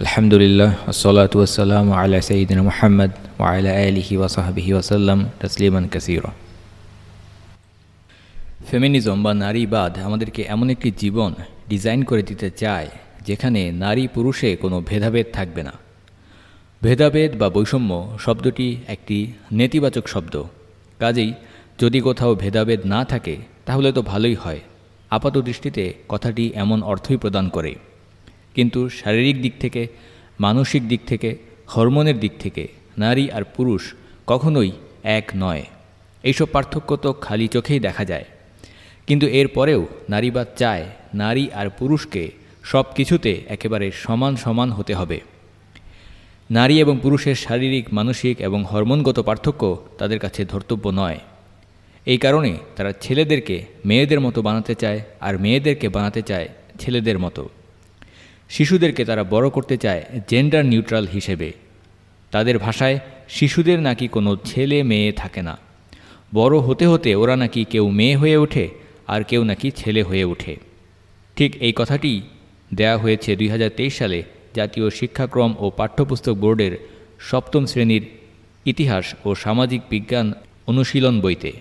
আলহামদুলিল্লাহ আসসালাতু আসসালাম আলা সঈদিন মোহাম্মদ ওয়ালা আলিহি ওয়াসাহাবিহি ওয়াসাল্লাম তসলিমান কাসির ফেমিনিজম বা নারীবাদ আমাদেরকে এমন একটি জীবন ডিজাইন করে দিতে চায়, যেখানে নারী পুরুষে কোনো ভেদাভেদ থাকবে না। ভেদাভেদ বা বৈষম্য শব্দটি একটি নেতিবাচক শব্দ। কাজেই যদি কোথাও ভেদাভেদ না থাকে, তাহলে তো ভালোই হয়। আপাত দৃষ্টিতে কথাটি এমন অর্থই প্রদান করে। কিন্তু শারীরিক দিক থেকে, মানসিক দিক থেকে, হরমোনের দিক থেকে নারী আর পুরুষ কখনোই এক নয়। এইসব পার্থক্য তো খালি চোখেই দেখা যায়। কিন্তু এর পরেও নারীবাদ চায় নারী আর পুরুষকে সব কিছুতে একেবারে সমান সমান হতে হবে। নারী এবং পুরুষের শারীরিক, মানসিক এবং হরমোনগত পার্থক্য তাদের কাছে ধর্তব্য নয়। এই কারণে তারা ছেলেদেরকে মেয়েদের মতো বানাতে চায় আর মেয়েদেরকে বানাতে চায় ছেলেদের মতো। শিশুদেরকে তারা বড় করতে চায় জেন্ডার নিউট্রাল হিসেবে। তাদের ভাষায় শিশুদের নাকি কোনো ছেলে মেয়ে থাকে না। বড় হতে হতে ওরা নাকি কেউ মেয়ে হয়ে ওঠে আর কেউ নাকি ছেলে হয়ে ওঠে। ঠিক এই কথাটি দেয়া হয়েছে দুই হাজার তেইশ সালে জাতীয় শিক্ষাক্রম ও পাঠ্যপুস্তক বোর্ডের সপ্তম শ্রেণির ইতিহাস ও সামাজিক বিজ্ঞান অনুশীলন বইতে।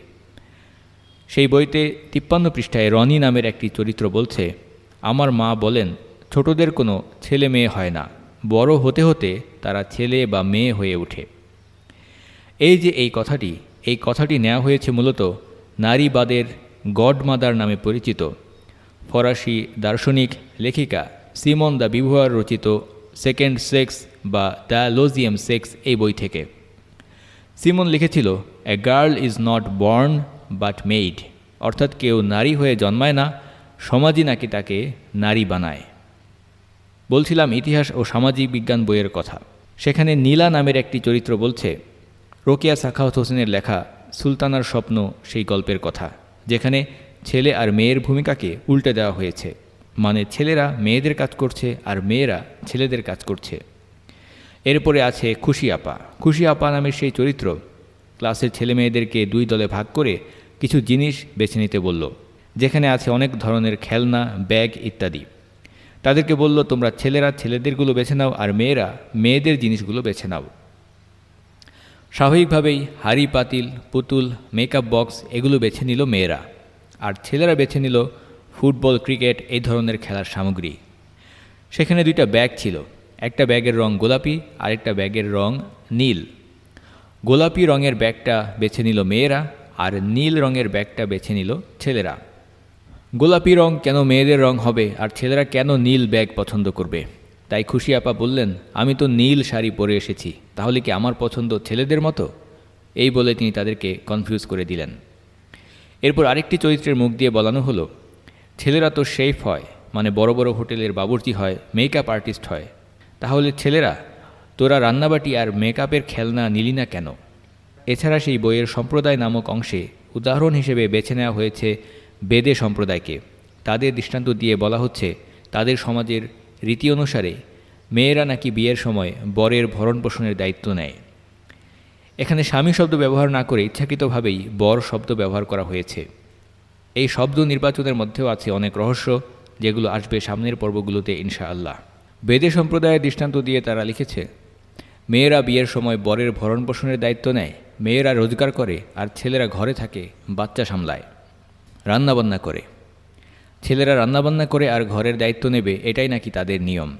সেই বইতে তিপ্পান্ন পৃষ্ঠায় রনি নামের একটি চরিত্র বলছে, আমার মা বলেন ছোটদের কোনো ছেলে মেয়ে হয় না। বড় হতে হতে তারা ছেলে বা মেয়ে হয়ে ওঠে। এই যে এই কথাটি এই কথাটি নেওয়া হয়েছে মূলত নারীবাদের গডমাদার নামে পরিচিত ফরাসি দার্শনিক লেখিকা সিমন দ্য বিভুয়ার রচিত সেকেন্ড সেক্স বা দ্য লোজিয়াম সেক্স এই বই থেকে। সিমন লিখেছিল, a girl is not born but made অর্থাৎ কেউ নারী হয়ে জন্মায় না, সমাজই নাকি তাকে নারী বানায়। বলছিলাম ইতিহাস ও সামাজিক বিজ্ঞান বইয়ের কথা। সেখানে নীলা নামের একটি চরিত্র বলছে, রোকিয়া সাখাওয়াত হোসেনের লেখা সুলতানার স্বপ্ন সেই গল্পের কথা, যেখানে ছেলে আর মেয়ের ভূমিকাকে উল্টে দেওয়া হয়েছে মানে ছেলেরা মেয়েদের কাজ করছে আর মেয়েরা ছেলেদের কাজ করছে। এরপরে আছে খুশি আপা। খুশি আপা নামের সেই চরিত্র ক্লাসের ছেলে মেয়েদেরকে দুই দলে ভাগ করে কিছু জিনিস বেছে নিতে বলল, যেখানে আছে অনেক ধরনের খেলনা, ব্যাগ ইত্যাদি। তাদেরকে বলল, তোমরা ছেলেরা ছেলেদেরগুলো বেছে নাও আর মেয়েরা মেয়েদের জিনিসগুলো বেছে নাও। স্বাভাবিকভাবেই হাড়ি, পাতিল, পুতুল মেকআপ বক্স এগুলো বেছে নিল মেয়েরা। আর ছেলেরা বেছে নিল ফুটবল, ক্রিকেট এই ধরনের খেলার সামগ্রী। সেখানে দুইটা ব্যাগ ছিল, একটা ব্যাগের রং গোলাপি আরেকটা ব্যাগের রং নীল। গোলাপি রঙের ব্যাগটা বেছে নিল মেয়েরা আর নীল রঙের ব্যাগটা বেছে নিল ছেলেরা। গোলাপি রং কেন মেয়েদের রং হবে আর ছেলেরা কেন নীল ব্যাগ পছন্দ করবে? তাই খুশি আপা বললেন, আমি তো নীল শাড়ি পরে এসেছি, তাহলে কি আমার পছন্দ ছেলেদের মতো? এই বলে তিনি তাদেরকে কনফিউজ করে দিলেন। এরপর আরেকটি চরিত্রের মুখ দিয়ে বলানো হলো, ছেলেরা তো শেফ হয় মানে বড় বড় হোটেলের বাবুর্চি হয় মেকআপ আর্টিস্ট হয়। তাহলে ছেলেরা, তোরা রান্নাবাটি আর মেকআপের খেলনা নিলি না কেন? এছাড়া সেই বইয়ের সম্প্রদায় নামক অংশে উদাহরণ হিসেবে বেছে নেওয়া হয়েছে বেদে সম্প্রদায়কে। তাদের দৃষ্টান্ত দিয়ে বলা হচ্ছে, তাদের সমাজের রীতি অনুসারে মেয়েরা নাকি বিয়ের সময় বরের ভরণ পোষণের দায়িত্ব নেয়। এখানে স্বামী শব্দ ব্যবহার না করে ইচ্ছাকৃতভাবেই বর শব্দ ব্যবহার করা হয়েছে। এই শব্দ নির্বাচনের মধ্যেও আছে অনেক রহস্য, যেগুলো আসবে সামনের পর্বগুলোতে ইনশাআল্লাহ। বেদে সম্প্রদায়ের দৃষ্টান্ত দিয়ে তারা লিখেছে, মেয়েরা বিয়ের সময় বরের ভরণ পোষণের দায়িত্ব নেয়, মেয়েরা রোজগার করে আর ছেলেরা ঘরে থাকে, বাচ্চা সামলায়। রান্নাবান্না করে। ছেলেরা রান্নাবান্না করে আর ঘরের দায়িত্ব নেবে, এটাই নাকি তাদের নিয়ম।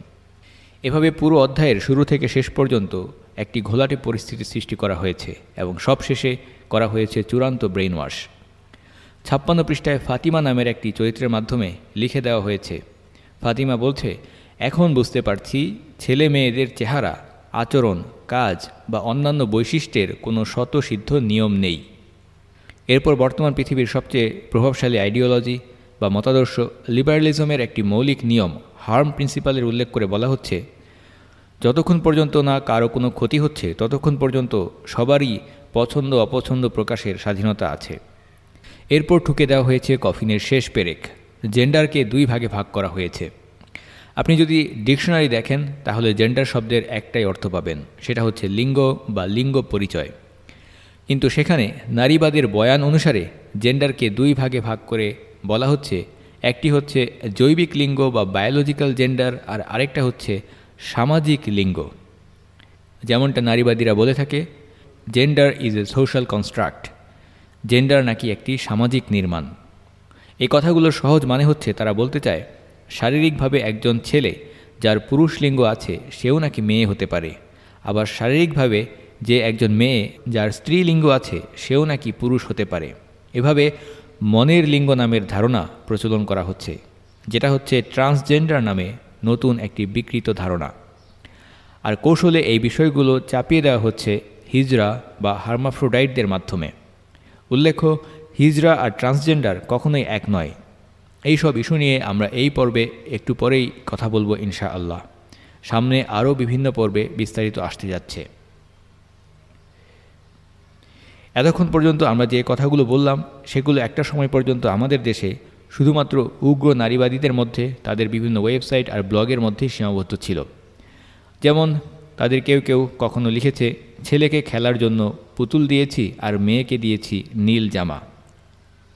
এভাবে পুরো অধ্যায়ের শুরু থেকে শেষ পর্যন্ত একটি ঘোলাটে পরিস্থিতি সৃষ্টি করা হয়েছে এবং সব শেষে করা হয়েছে চূড়ান্ত ব্রেইন ওয়াশ ছাপ্পান্ন পৃষ্ঠায় ফাতিমা নামের একটি চরিত্রের মাধ্যমে লিখে দেওয়া হয়েছে। ফাতিমা বলছে, এখন বুঝতে পারছি ছেলে মেয়েদের চেহারা, আচরণ, কাজ বা অন্যান্য বৈশিষ্ট্যের কোনো স্বতঃসিদ্ধ নিয়ম নেই। এরপর বর্তমান পৃথিবীর সবচেয়ে প্রভাবশালী আইডিওলজি বা মতাদর্শ লিবারালিজমের একটি মৌলিক নিয়ম হার্ম প্রিন্সিপালের উল্লেখ করে বলা হচ্ছে, যতক্ষণ পর্যন্ত না কারও কোনো ক্ষতি হচ্ছে, ততক্ষণ পর্যন্ত সবারই পছন্দ অপছন্দ প্রকাশের স্বাধীনতা আছে। এরপর ঠুকে দেওয়া হয়েছে কফিনের শেষ পেরেক, জেন্ডারকে দুই ভাগে ভাগ করা হয়েছে। আপনি যদি ডিকশনারি দেখেন, তাহলে জেন্ডার শব্দের একটাই অর্থ পাবেন, সেটা হচ্ছে লিঙ্গ বা লিঙ্গ পরিচয়। কিন্তু সেখানে নারীবাদের বয়ান অনুসারে জেন্ডারকে দুই ভাগে ভাগ করে বলা হচ্ছে, একটি হচ্ছে জৈবিক লিঙ্গ বা বায়োলজিক্যাল জেন্ডার আর আরেকটা হচ্ছে সামাজিক লিঙ্গ। যেমনটা নারীবাদীরা বলে থাকে, gender is a social construct. Gender নাকি একটি সামাজিক নির্মাণ। এই কথাগুলোর সহজ মানে হচ্ছে তারা বলতে চায়, শারীরিকভাবে একজন ছেলে যার পুরুষ লিঙ্গ আছে সেও নাকি মেয়ে হতে পারে। আবার শারীরিকভাবে যে একজন মেয়ে যার স্ত্রীলিঙ্গ আছে, সেও নাকি পুরুষ হতে পারে। এভাবে মনের লিঙ্গ নামের ধারণা প্রচলন করা হচ্ছে, যেটা হচ্ছে ট্রান্সজেন্ডার নামে নতুন একটি বিকৃত ধারণা। আর কৌশলে এই বিষয়গুলো চাপিয়ে দেওয়া হচ্ছে হিজরা বা হার্মাফ্রোডাইটদের মাধ্যমে। উল্লেখ্য, হিজরা আর ট্রান্সজেন্ডার কখনোই এক নয়। এই সব ইস্যু নিয়ে আমরা এই পর্বে একটু পরেই কথা বলব ইনশা আল্লাহ সামনে আরও বিভিন্ন পর্বে বিস্তারিত আসতে যাচ্ছে। এতক্ষণ পর্যন্ত আমরা যে কথাগুলো বললাম, সেগুলো একটা সময় পর্যন্ত আমাদের দেশে, শুধুমাত্র উগ্র নারীবাদীদের মধ্যে, তাদের বিভিন্ন ওয়েবসাইট আর ব্লগের মধ্যে সীমাবদ্ধ ছিল। যেমন, তাদের কেউ কেউ কখনো লিখেছে, ছেলেকে খেলার জন্য পুতুল দিয়েছি আর মেয়েকে দিয়েছি নীল জামা।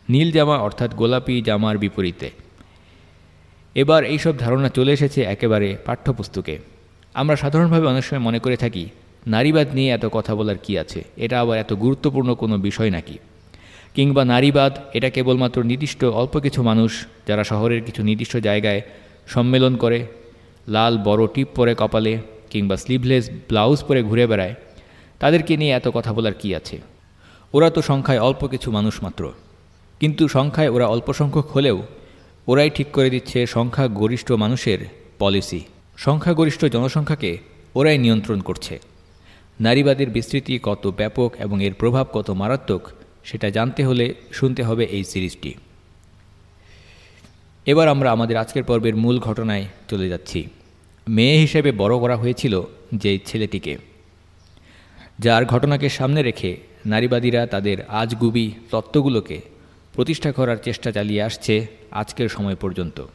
নীল জামা অর্থাৎ গোলাপি জামার বিপরীতে। এবার এইসব ধারণা চলে এসেছে একেবারে পাঠ্যপুস্তকে। আমরা সাধারণভাবে অনেক সময় মনে করে থাকি নারীবাদ নিয়ে এত কথা বলার কি আছে? এটা আবার এত গুরুত্বপূর্ণ কোনো বিষয় নাকি? কিংবা নারীবাদ, এটা কেবলমাত্র নির্দিষ্ট অল্প কিছু মানুষ, যারা শহরের কিছু নির্দিষ্ট জায়গায় সম্মেলন করে, লাল বড় টিপ পরে কপালে কিংবা স্লিভলেস ব্লাউজ পরে ঘুরে বেড়ায়, তাদেরকে নিয়ে এত কথা বলার কি আছে? ওরা তো সংখ্যায় অল্প কিছু মানুষ মাত্র। কিন্তু সংখ্যায় ওরা অল্প সংখ্যক হলেও, ওরাই ঠিক করে দিচ্ছে সংখ্যাগরিষ্ঠ মানুষের পলিসি সংখ্যাগরিষ্ঠ জনসংখ্যাকে ওরাই নিয়ন্ত্রণ করছে। নারীবাদের বিস্তৃতি কত ব্যাপক এবং এর প্রভাব কত মারাত্মক, সেটা জানতে হলে শুনতে হবে এই সিরিজটি। এবার আমরা আমাদের আজকের পর্বের মূল ঘটনায় চলে যাচ্ছি। মেয়ে হিসেবে বড় করা হয়েছিল যে ছেলেটিকে। যার ঘটনাকে সামনে রেখে নারীবাদীরা তাদের আজগুবি তত্ত্বগুলোকে প্রতিষ্ঠা করার চেষ্টা চালিয়ে আসছে আজকের সময় পর্যন্ত।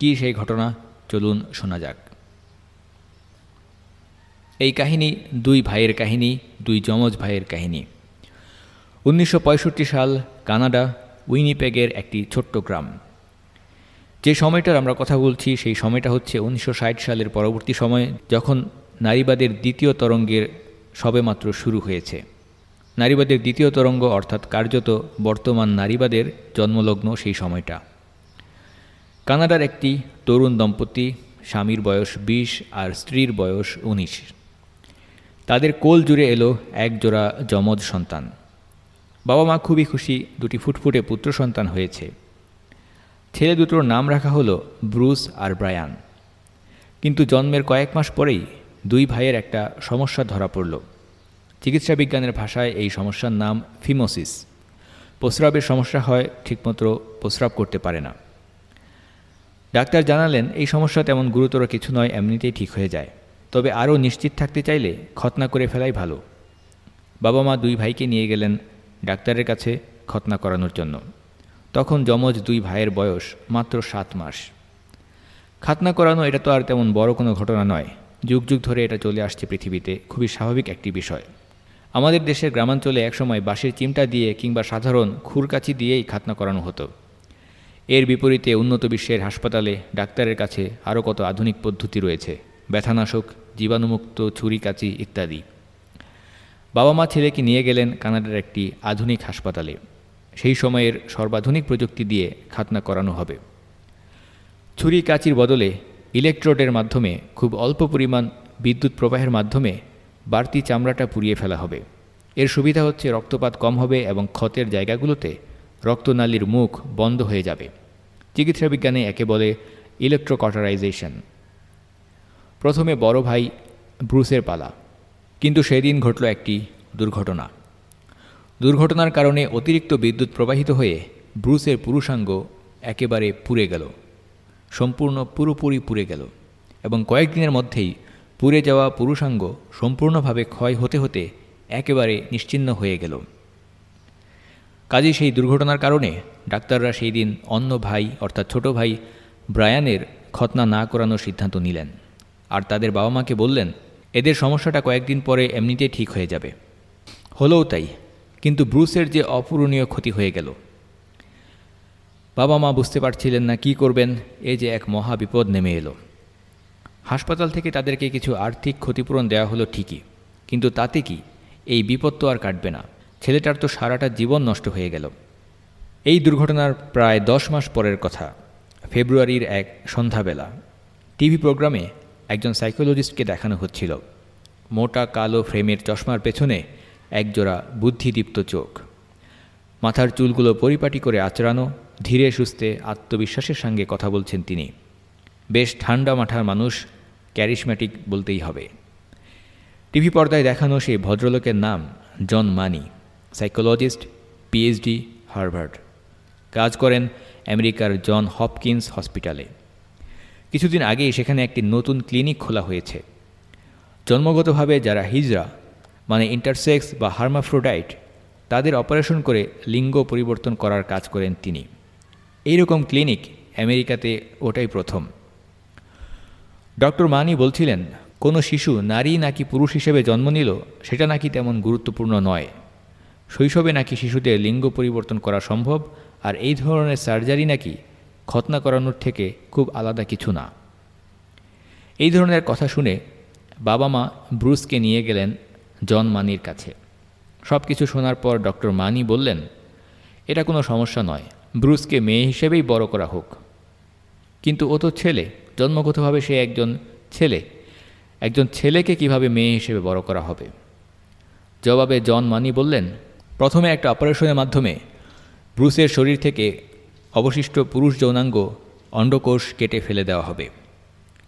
কি সেই ঘটনা? চলুন শোনা যাক। এই কাহিনী, দুই ভাইয়ের কাহিনী, দুই যমজ ভাইয়ের কাহিনী। উনিশশো পঁয়ষট্টি সাল, কানাডা, উইনিপেগের একটি ছোট্ট গ্রাম। যে সময়টার আমরা কথা বলছি, সেই সময়টা হচ্ছে উনিশশো ষাট সালের পরবর্তী সময়, যখন নারীবাদের দ্বিতীয় তরঙ্গের সবেমাত্র শুরু হয়েছে। নারীবাদের দ্বিতীয় তরঙ্গ, অর্থাৎ কার্যত বর্তমান নারীবাদের জন্মলগ্ন সেই সময়টা। কানাডার একটি তরুণ দম্পতি, স্বামীর বয়স বিশ আর স্ত্রীর বয়স উনিশ। তাদের কোল জুড়ে এলো এক জোড়া যমজ সন্তান। বাবা মা খুবই খুশি দুটি ফুটফুটে পুত্র সন্তান হয়েছে। ছেলে দুটোর নাম রাখা হলো ব্রুস আর ব্রায়ান। কিন্তু জন্মের কয়েক মাস পরেই দুই ভাইয়ের একটা সমস্যা ধরা পড়ল। চিকিৎসা বিজ্ঞানের ভাষায় এই সমস্যার নাম ফিমোসিস। প্রস্রাবের সমস্যা হয় ঠিকমতো প্রস্রাব করতে পারে না। ডাক্তার জানালেন, এই সমস্যা তেমন গুরুতর কিছু নয়, এমনিতেই ঠিক হয়ে যায়। তবে আরও নিশ্চিত থাকতে চাইলে খতনা করে ফেলাই ভালো। বাবা মা দুই ভাইকে নিয়ে গেলেন ডাক্তারের কাছে খতনা করানোর জন্য। তখন যমজ দুই ভাইয়ের বয়স মাত্র সাত মাস। খাতনা করানো এটা তো আর তেমন বড় কোনো ঘটনা নয়। যুগ যুগ ধরে এটা চলে আসছে পৃথিবীতে, খুবই স্বাভাবিক একটি বিষয়। আমাদের দেশের গ্রামাঞ্চলে একসময় বাঁশের চিমটা দিয়ে কিংবা সাধারণ খুরকাচি দিয়েই খাতনা করানো হতো। এর বিপরীতে উন্নত বিশ্বের হাসপাতালে ডাক্তারের কাছে আরও কত আধুনিক পদ্ধতি রয়েছে। ব্যথানাশক জীবাণুমুক্ত ছুরি, কাচি ইত্যাদি। বাবা মা ছেলেকে নিয়ে গেলেন কানাডার একটি আধুনিক হাসপাতালে। সেই সময়ের সর্বাধুনিক প্রযুক্তি দিয়ে খাতনা করানো হবে। ছুরি, কাচির বদলে ইলেকট্রোডের মাধ্যমে, খুব অল্প পরিমাণ বিদ্যুৎ প্রবাহের মাধ্যমে বাড়তি চামড়াটা পুড়িয়ে ফেলা হবে। এর সুবিধা হচ্ছে রক্তপাত কম হবে এবং ক্ষতের জায়গাগুলোতে রক্তনালীর মুখ বন্ধ হয়ে যাবে। চিকিৎসা বিজ্ঞানে একে বলে ইলেকট্রোকটারাইজেশন প্রথমে বড় ভাই ব্রুসের পালা। কিন্তু সেদিন ঘটল একটি দুর্ঘটনা। দুর্ঘটনার কারণে অতিরিক্ত বিদ্যুৎ প্রবাহিত হয়ে ব্রুসের পুরুষাঙ্গ একেবারে পুড়ে গেল। সম্পূর্ণ পুরোপুরি পুড়ে গেল এবং কয়েকদিনের মধ্যেই পুড়ে যাওয়া পুরুষাঙ্গ সম্পূর্ণভাবে ক্ষয় হতে হতে একেবারে নিশ্চিন্ন হয়ে গেল। কাজে সেই দুর্ঘটনার কারণে ডাক্তাররা সেই দিন অন্য ভাই, অর্থাৎ ছোট ভাই ব্রায়ানের খতনা না করানোর সিদ্ধান্ত নিলেন। আর তাদের বাবা মাকে বললেন, এদের সমস্যাটা কয়েকদিন পরে এমনিতেই ঠিক হয়ে যাবে। হলেও তাই, কিন্তু ব্রুসের যে অপূরণীয় ক্ষতি হয়ে গেল। বাবা মা বুঝতে পারছিলেন না কি করবেন, এ যে এক মহা বিপদ নেমে এলো। হাসপাতাল থেকে তাদেরকে কিছু আর্থিক ক্ষতিপূরণ দেওয়া হলো ঠিকই, কিন্তু তাতে কি? এই বিপদ তো আর কাটবে না। ছেলেটার তো সারাটা জীবন নষ্ট হয়ে গেল। এই দুর্ঘটনার প্রায় দশ মাস পরের কথা, ফেব্রুয়ারির এক সন্ধ্যাবেলা। টিভি প্রোগ্রামে একজন সাইকোলজিস্টকে দেখানো হচ্ছিল। মোটা কালো ফ্রেমের চশমার পেছনে একজোড়া বুদ্ধিদীপ্ত চোখ। মাথার চুলগুলো পরিপাটি করে আচড়ানো, ধীরে সুস্থে আত্মবিশ্বাসের সঙ্গে কথা বলছেন তিনি। বেশ ঠান্ডা মাঠার মানুষ, ক্যারিশম্যাটিক বলতেই হবে। টিভি পর্দায় দেখানো সেই ভদ্রলোকের নাম John Money, psychologist, PhD, Harvard. কাজ করেন আমেরিকার জন হপকিন্স হসপিটালে। কিছুদিন আগেই সেখানে একটি নতুন ক্লিনিক খোলা হয়েছে। জন্মগতভাবে যারা হিজরা মানে ইন্টারসেক্স বা হার্মাফ্রোডাইট, তাদের অপারেশন করে লিঙ্গ পরিবর্তন করার কাজ করেন তিনি। এইরকম ক্লিনিক আমেরিকাতে ওটাই প্রথম। ডক্টর মানি বলছিলেন, কোনো শিশু নারী নাকি পুরুষ হিসেবে জন্ম নিল, সেটা নাকি তেমন গুরুত্বপূর্ণ নয়। শৈশবে নাকি শিশুদের লিঙ্গ পরিবর্তন করা সম্ভব, আর এই ধরনের সার্জারি নাকি খতনা করানোর থেকে খুব আলাদা কিছু না। এই ধরনের কথা শুনে বাবা মা ব্রুসকে নিয়ে গেলেন জন মানির কাছে। সব কিছু শোনার পর ডক্টর মানি বললেন, এটা কোনো সমস্যা নয়, ব্রুসকে মেয়ে হিসেবেই বড় করা হোক। কিন্তু ও তো ছেলে, জন্মগতভাবে সে একজন ছেলে। একজন ছেলেকে কীভাবে মেয়ে হিসেবে বড় করা হবে? জবাবে জন মানি বললেন, প্রথমে একটা অপারেশনের মাধ্যমে ব্রুসের শরীর থেকে অবশিষ্ট পুরুষ যৌনাঙ্গ অন্ডকোষ কেটে ফেলে দেওয়া হবে।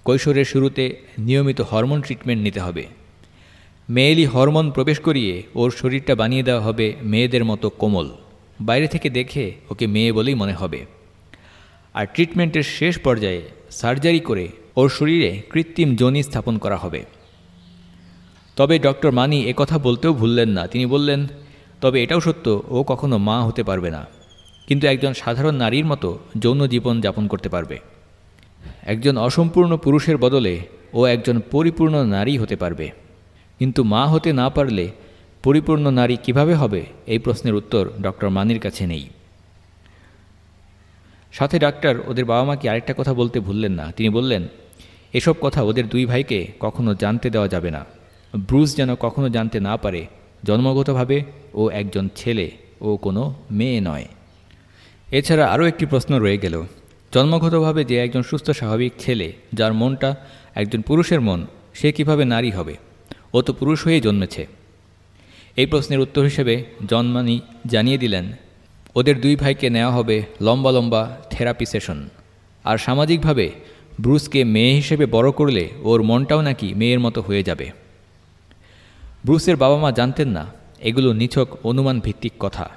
কৈশোরের শুরুতে নিয়মিত হরমোন ট্রিটমেন্ট নিতে হবে। মেয়েলি হরমোন প্রবেশ করিয়ে ওর শরীরটা বানিয়ে দেওয়া হবে মেয়েদের মতো কোমল। বাইরে থেকে দেখে ওকে মেয়ে বলেই মনে হবে। আর ট্রিটমেন্টের শেষ পর্যায়ে সার্জারি করে ওর শরীরে কৃত্রিম জনি স্থাপন করা হবে। তবে ডক্টর মানি কথা বলতেও ভুললেন না। তিনি বললেন, তবে এটাও সত্য, ও কখনো মা হতে পারবে না। কিন্তু একজন সাধারণ নারীর মতো যৌন জীবন যাপন করতে পারবে। একজন অসম্পূর্ণ পুরুষের বদলে ও একজন পরিপূর্ণ নারী হতে পারবে। কিন্তু মা হতে না পারলে পরিপূর্ণ নারী কীভাবে হবে, এই প্রশ্নের উত্তর ডক্টর মানির কাছে নেই। সাথে ডাক্তার, ওদের বাবা মাকে আরেকটা কথা বলতে ভুললেন না। তিনি বললেন, এসব কথা ওদের দুই ভাইকে কখনো জানতে দেওয়া যাবে না। ব্রুস যেন কখনো জানতে না পারে, জন্মগতভাবে ও একজন ছেলে ও কোনো মেয়ে নয়। এছাড়া আরও একটি প্রশ্ন রয়ে গেল। জন্মগতভাবে যে একজন সুস্থ স্বাভাবিক ছেলে, যার মনটা একজন পুরুষের মন, সে কীভাবে নারী হবে? ও তো পুরুষ হয়েই জন্মেছে। এই প্রশ্নের উত্তর হিসেবে জন্মানি জানিয়ে দিলেন, ওদের দুই ভাইকে নেওয়া হবে লম্বা লম্বা থেরাপি সেশন। আর সামাজিকভাবে ব্রুসকে মেয়ে হিসেবে বড় করলে ওর মনটাও নাকি মেয়ের মতো হয়ে যাবে। ব্রুসের বাবা মা জানতেন না, এগুলো নিছক অনুমান ভিত্তিক কথা।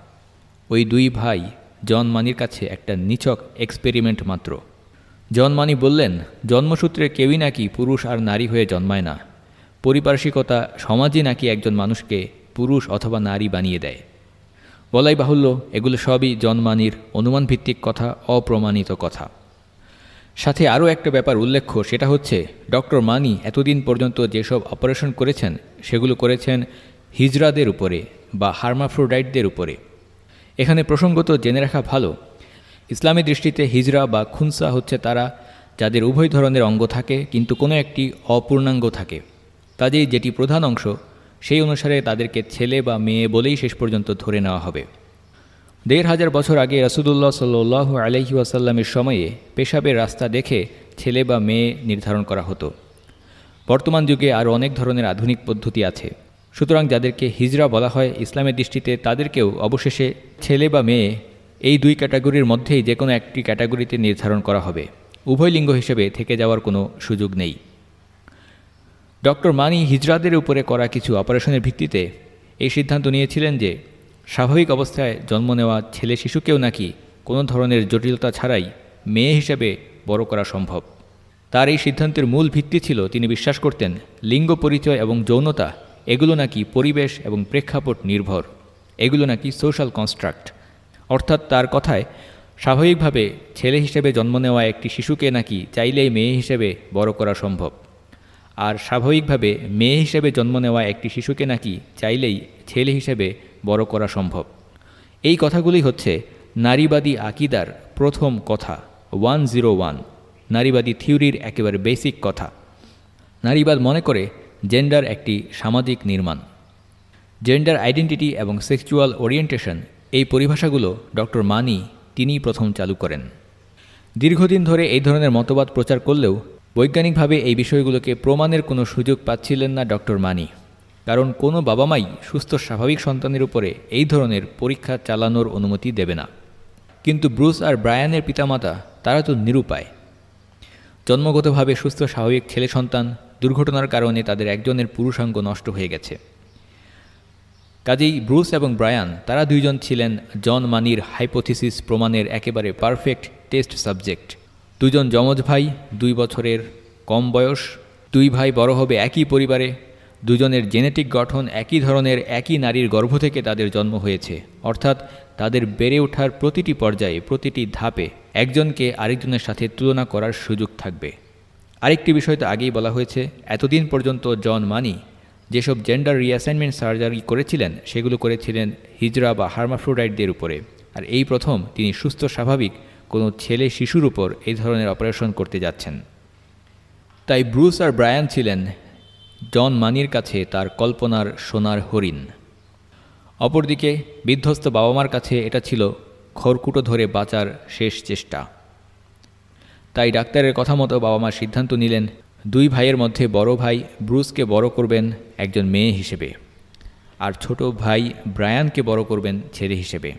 ওই দুই ভাই জন মানির কাছে একটা নিছক এক্সপেরিমেন্ট মাত্র। জন মানি বললেন, জন্মসূত্রে কেউই নাকি পুরুষ আর নারী হয়ে জন্মায় না। পরিপার্শ্বিকতা, সমাজই নাকি একজন মানুষকে পুরুষ অথবা নারী বানিয়ে দেয়। বলাই বাহুল্য, এগুলো সবই জন্মানির অনুমান ভিত্তিক কথা, অপ্রমাণিত কথা। সাথে আরও একটা ব্যাপার উল্লেখ্য, সেটা হচ্ছে, ডক্টর মানি এতদিন পর্যন্ত যেসব অপারেশন করেছেন, সেগুলো করেছেন হিজরাদের উপরে বা হার্মাফ্রোডাইটদের উপরে। এখানে প্রসঙ্গত জেনে রাখা ভালো, ইসলামী দৃষ্টিতে হিজরা বা খুনসা হচ্ছে তারা যাদের উভয় ধরনের অঙ্গ থাকে, কিন্তু কোনো একটি অপূর্ণাঙ্গ থাকে। কাজেই যেটি প্রধান অংশ, সেই অনুসারে তাদেরকে ছেলে বা মেয়ে বলেই শেষ পর্যন্ত ধরে নেওয়া হবে। দেড় হাজার বছর আগে রসুদুল্লাহ সাল্লাহ আলহি আসাল্লামের সময়ে পেশাবের রাস্তা দেখে ছেলে বা মেয়ে নির্ধারণ করা হতো। বর্তমান যুগে আরও অনেক ধরনের আধুনিক পদ্ধতি আছে। সুতরাং যাদেরকে হিজরা বলা হয় ইসলামের দৃষ্টিতে তাদেরকেও অবশেষে ছেলে বা মেয়ে এই দুই ক্যাটাগরির মধ্যেই যে কোনো একটি ক্যাটাগরিতে নির্ধারণ করা হবে। উভয় লিঙ্গ হিসেবে থেকে যাওয়ার কোনো সুযোগ নেই। ডক্টর মানি হিজরাদের উপরে করা কিছু অপারেশনের ভিত্তিতে এই সিদ্ধান্ত নিয়েছিলেন যে স্বাভাবিক অবস্থায় জন্ম নেওয়া ছেলে শিশুকেও নাকি কোনো ধরনের জটিলতা ছাড়াই মেয়ে হিসেবে বড় করা সম্ভব। তার এই সিদ্ধান্তের মূল ভিত্তি ছিল, তিনি বিশ্বাস করতেন, লিঙ্গ পরিচয় এবং যৌনতা এগুলো নাকি পরিবেশ এবং প্রেক্ষাপট নির্ভর। এগুলো নাকি সোশ্যাল কনস্ট্রাক্ট অর্থাৎ তার কথায়, স্বাভাবিকভাবে ছেলে হিসেবে জন্ম নেওয়া একটি শিশুকে নাকি চাইলেই মেয়ে হিসেবে বড় করা সম্ভব। আর স্বাভাবিকভাবে মেয়ে হিসেবে জন্ম নেওয়া একটি শিশুকে নাকি চাইলেই ছেলে হিসেবে বড় করা সম্ভব। এই কথাগুলি হচ্ছে নারীবাদী আকিদার প্রথম কথা ওয়ান জিরো ওয়ান নারীবাদী থিওরির একেবারে বেসিক কথা। নারীবাদ মনে করে জেন্ডার একটি সামাজিক নির্মাণ। জেন্ডার আইডেন্টিটি এবং সেক্সুয়াল ওরিয়েন্টেশন এই পরিভাষাগুলো ডক্টর মানি তিনিই প্রথম চালু করেন। দীর্ঘদিন ধরে এই ধরনের মতবাদ প্রচার করলেও বৈজ্ঞানিকভাবে এই বিষয়গুলোকে প্রমাণের কোনো সুযোগ পাচ্ছিলেন না ডক্টর মানি। কারণ কোনো বাবা মাই সুস্থ স্বাভাবিক সন্তানের উপরে এই ধরনের পরীক্ষা চালানোর অনুমতি দেবে না। কিন্তু ব্রুস আর ব্রায়ানের পিতামাতা তারা তো নিরুপায়। জন্মগতভাবে সুস্থ স্বাভাবিক ছেলে সন্তান দুর্ঘটনার কারণে তাদের একজনের পুরুষাঙ্গ নষ্ট হয়ে গেছে। কাজেই ব্রুস এবং ব্রায়ান, তারা দুইজন ছিলেন জন মানির হাইপোথিসিস প্রমাণের একেবারে পারফেক্ট টেস্ট সাবজেক্ট। দুজন যমজ ভাই, দুই বছরের কম বয়স, দুই ভাই বড় হবে একই পরিবারে, দুজনের জেনেটিক গঠন একই ধরনের, একই নারীর গর্ভ থেকে তাদের জন্ম হয়েছে। অর্থাৎ তাদের বেড়ে ওঠার প্রতিটি পর্যায়ে, প্রতিটি ধাপে একজনকে আরেকজনের সাথে তুলনা করার সুযোগ থাকবে। আরেকটি বিষয় তো আগেই বলা হয়েছে, এতদিন পর্যন্ত জন মানি যেসব জেন্ডার রিঅ্যাসাইনমেন্ট সার্জারি করেছিলেন, সেগুলো করেছিলেন হিজরা বা হার্মাফ্রোডাইটদের উপরে। আর এই প্রথম তিনি সুস্থ, স্বাভাবিক কোনো ছেলে, শিশুর উপর এই ধরনের অপারেশন করতে যাচ্ছেন। তাই ব্রুস আর ব্রায়ান ছিলেন জন মানির কাছে তার কল্পনার সোনার হরিণ। অপরদিকে বিধ্বস্ত বাবা মার কাছে এটা ছিল খড়কুটো ধরে বাঁচার শেষ চেষ্টা। তাই ডাক্তারের কথা মতো বাবা মা সিদ্ধান্ত নিলেন, দুই ভাইয়ের মধ্যে বড় ভাই ব্রুসকে বড় করবেন একজন মেয়ে হিসেবে আর ছোট ভাই ব্রায়ানকে বড় করবেন ছেলে হিসেবে।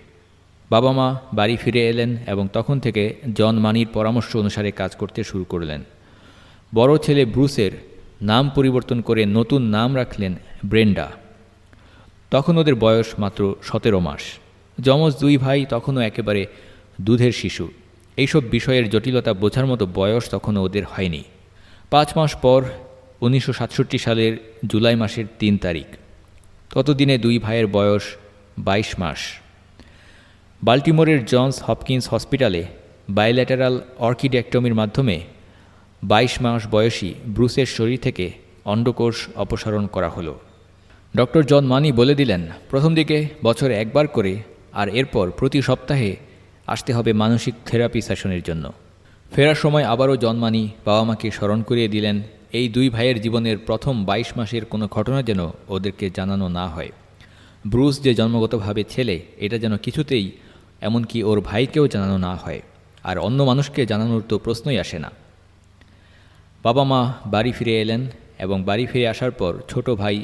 বাবা মা বাড়ি ফিরে এলেন এবং তখন থেকে জন মানির পরামর্শ অনুসারে কাজ করতে শুরু করলেন। বড় ছেলে ব্রুসের নাম পরিবর্তন করে নতুন নাম রাখলেন ব্রেন্ডা। তখন ওদের বয়স মাত্র সতেরো মাস। যমজ দুই ভাই তখনও একেবারে দুধের শিশু। এইসব বিষয়ের জটিলতা বোঝার মতো বয়স তখনও ওদের হয়নি। পাঁচ মাস পর উনিশশো সাতষট্টি সালের জুলাই মাসের তিন তারিখ। ততদিনে দুই ভাইয়ের বয়স ২২ মাস। বাল্টিমোরের জনস হপকিন্স হসপিটালে বায়োল্যাটারাল অর্কিডেক্টমির মাধ্যমে ২২ মাস বয়সী ব্রুসের শরীর থেকে অন্ডকোষ অপসারণ করা হলো। ডক্টর জন মানি বলে দিলেন, প্রথম দিকে বছরে একবার করে আর এরপর প্রতি সপ্তাহে আসতে হবে মানসিক থেরাপি সেশনের জন্য। ফেরার সময় আবারও জন্মানি বাবা মাকে স্মরণ করিয়ে দিলেন, এই দুই ভাইয়ের জীবনের প্রথম ২২ মাসের কোনো ঘটনা যেন ওদেরকে জানানো না হয়। ব্রুস যে জন্মগতভাবে ছেলে, এটা যেন কিছুতেই এমনকি ওর ভাইকেও জানানো না হয়, আর অন্য মানুষকে জানানোর তো প্রশ্নই আসে না। বাবা মা বাড়ি ফিরে এলেন এবং বাড়ি ফিরে আসার পর ছোট ভাই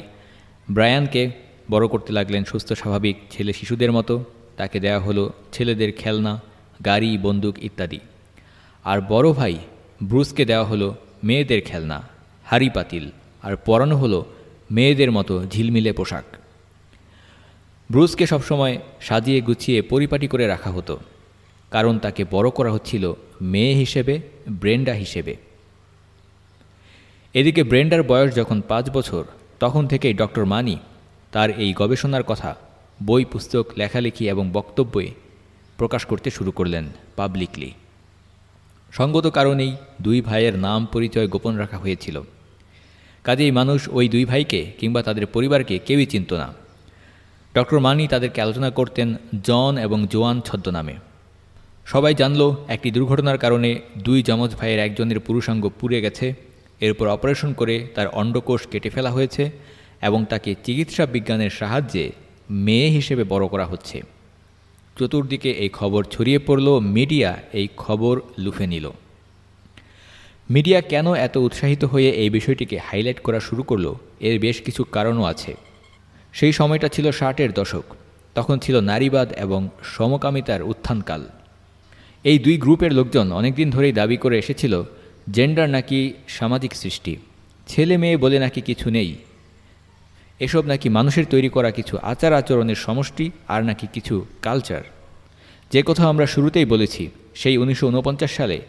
ব্রায়ানকে বড় করতে লাগলেন সুস্থ স্বাভাবিক ছেলে শিশুদের মতো। তাকে দেয়া হলো ছেলেদের খেলনা, গাড়ি, বন্দুক ইত্যাদি। আর বড় ভাই ব্রুসকে দেওয়া হলো মেয়েদের খেলনা, হাড়ি পাতিল, আর পরানো হলো মেয়েদের মতো ঝিলমিলে পোশাক। ব্রুসকে সবসময় সাজিয়ে গুছিয়ে পরিপাটি করে রাখা হতো, কারণ তাকে বড় করা হচ্ছিল মেয়ে হিসেবে, ব্রেন্ডা হিসেবে। এদিকে ব্রেন্ডার বয়স যখন পাঁচ বছর, তখন থেকেই ডক্টর মানি তার এই গবেষণার কথা বই, পুস্তক, লেখালেখি এবং বক্তব্যে প্রকাশ করতে শুরু করলেন পাবলিকলি। সঙ্গত কারণেই দুই ভাইয়ের নাম পরিচয় গোপন রাখা হয়েছিল। কাজেই মানুষ ওই দুই ভাইকে কিংবা তাদের পরিবারকে কেউই চিনত না। ডক্টর মানি তাদেরকে আলোচনা করতেন জন এবং জোয়ান ছদ্মনামে। সবাই জানল একটি দুর্ঘটনার কারণে দুই যমজ ভাইয়ের একজনের পুরুষাঙ্গ পুড়ে গেছে, এরপর অপারেশন করে তার অন্ডকোষ কেটে ফেলা হয়েছে এবং তাকে চিকিৎসা বিজ্ঞানের সাহায্যে মেয়ে হিসেবে বড় করা হচ্ছে। চতুর্দিকে এই খবর ছড়িয়ে পড়ল, মিডিয়া এই খবর লুফে নিল। মিডিয়া কেন এত উৎসাহিত হয়ে এই বিষয়টিকে হাইলাইট করা শুরু করল, এর বেশ কিছু কারণও আছে। সেই সময়টা ছিল ষাটের দশক, তখন ছিল নারীবাদ এবং সমকামিতার উত্থানকাল। এই দুই গ্রুপের লোকজন অনেকদিন ধরেই দাবি করে এসেছিল, জেন্ডার নাকি সামাজিক সৃষ্টি, ছেলে মেয়ে বলে নাকি কিছু নেই এসব নাকি মানুষের তৈরি করা কিছু আচার আচরণের সমষ্টি আর নাকি কিছু কালচার যে কথা আমরা শুরুতেই বলেছি, সেই উনিশশো ঊনপঞ্চাশ সালে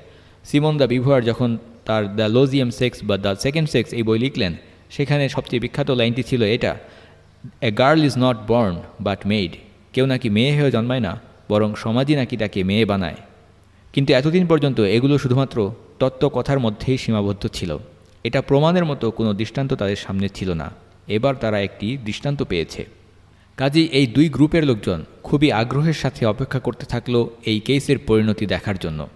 সিমন দ্য বিভুয়ার যখন তার দ্য লোজিয়াম সেক্স বা দ্য সেকেন্ড সেক্স এই বই লিখলেন, সেখানে সবচেয়ে বিখ্যাত লাইনটি ছিল এটা, a girl is not born, but made. কেউ নাকি মেয়ে হয়ে জন্মায় না, বরং সমাজই নাকি তাকে মেয়ে বানায়। কিন্তু এতদিন পর্যন্ত এগুলো শুধুমাত্র তত্ত্ব কথার মধ্যেই সীমাবদ্ধ ছিল। এটা প্রমাণের মতো কোনো দৃষ্টান্ত তাদের সামনে ছিল না। এবার তারা একটি দৃষ্টান্ত পেয়েছে। কাজেই এই দুই গ্রুপের লোকজন খুবই আগ্রহের সাথে অপেক্ষা করতে থাকল এই কেসের পরিণতি দেখার জন্য।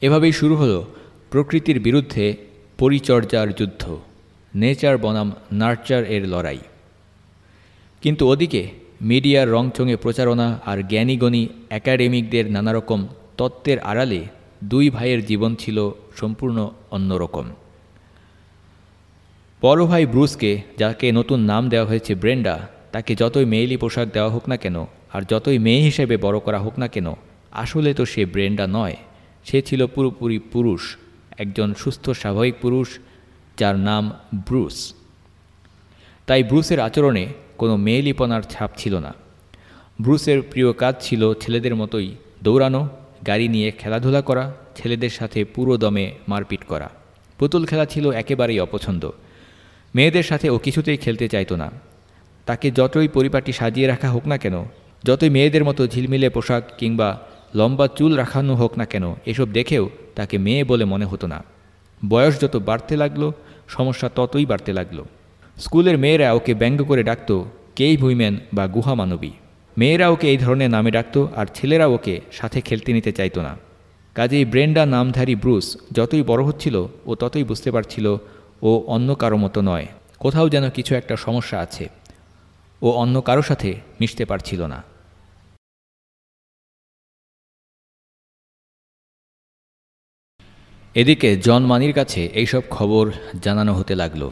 এভাবেই শুরু হলো প্রকৃতির বিরুদ্ধে পরিচর্যার যুদ্ধ, নেচার বনাম নার্চার এর লড়াই। কিন্তু ওদিকে মিডিয়ার রংচঙে প্রচারণা আর জ্ঞানীগণী একাডেমিকদের নানারকম তত্ত্বের আড়ালে দুই ভাইয়ের জীবন ছিল সম্পূর্ণ অন্যরকম। বড় ভাই ব্রুসকে, যাকে নতুন নাম দেওয়া হয়েছে ব্রেন্ডা, তাকে যতই মেয়েলি পোশাক দেওয়া হোক না কেন, আর যতই মেয়ে হিসেবে বড় করা হোক না কেন, আসলে তো সে ব্রেন্ডা নয়। সে ছিল পুরোপুরি পুরুষ, একজন সুস্থ স্বাভাবিক পুরুষ, যার নাম ব্রুস। তাই ব্রুসের আচরণে কোনো মেয়েলিপনার ছাপ ছিল না। ব্রুসের প্রিয় কাজ ছিল ছেলেদের মতোই দৌড়ানো, গাড়ি নিয়ে খেলাধুলা করা, ছেলেদের সাথে পুরো দমে মারপিট করা। পুতুল খেলা ছিল একেবারেই অপছন্দ। মেয়েদের সাথে ও কিছুতেই খেলতে চাইতো না। তাকে যতই পরিপাটি সাজিয়ে রাখা হোক না কেন, যতই মেয়েদের মতো ঝিলমিলে পোশাক কিংবা লম্বা চুল রাখানো হোক না কেন, এসব দেখেও তাকে মেয়ে বলে মনে হতো না। বয়স যত বাড়তে লাগল, সমস্যা ততই বাড়তে লাগল। স্কুলের মেয়েরা ওকে ব্যঙ্গ করে ডাকত, কেই ভুইম্যান বা গুহা মানবী? মেয়েরা ওকে এই ধরনের নামে ডাকত আর ছেলেরা ওকে সাথে খেলতে নিতে চাইতো না। কাজেই ব্রেন্ডা নামধারী ব্রুস যতই বড় হচ্ছিল ও ততই বুঝতে পারছিল ও অন্য কারও মতো নয়। কোথাও যেন কিছু একটা সমস্যা আছে। ও অন্য কারও সাথে মিশতে পারছিল না। এদিকে জন মানির কাছে এইসব খবর জানানো হতে লাগল।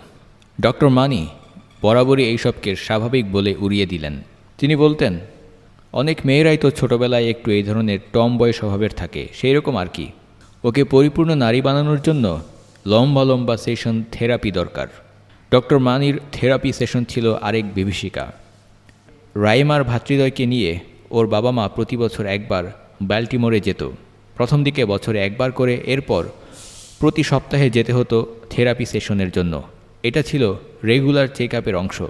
ডক্টর মানি বরাবরই এইসবকে স্বাভাবিক বলে উড়িয়ে দিলেন। তিনি বলতেন, অনেক মেয়েরাই তো ছোটবেলায় একটু এই ধরনের টম বয় স্বভাবের থাকে সেই রকম আর কি। ওকে পরিপূর্ণ নারী বানানোর জন্য লম্বা লম্বা সেশন থেরাপি দরকার। ডক্টর মানির থেরাপি সেশন ছিল আরেক বিভীষিকা। রাইমার ভাতৃদয়কে নিয়ে ওর বাবা মা প্রতি বছর একবার ব্যালটিমোরে যেত। প্রথম দিকে বছরে একবার করে, এরপর প্রতি সপ্তাহে যেতে হতো থেরাপি সেশনের জন্য। এটা ছিল রেগুলার চেক আপের অংশ।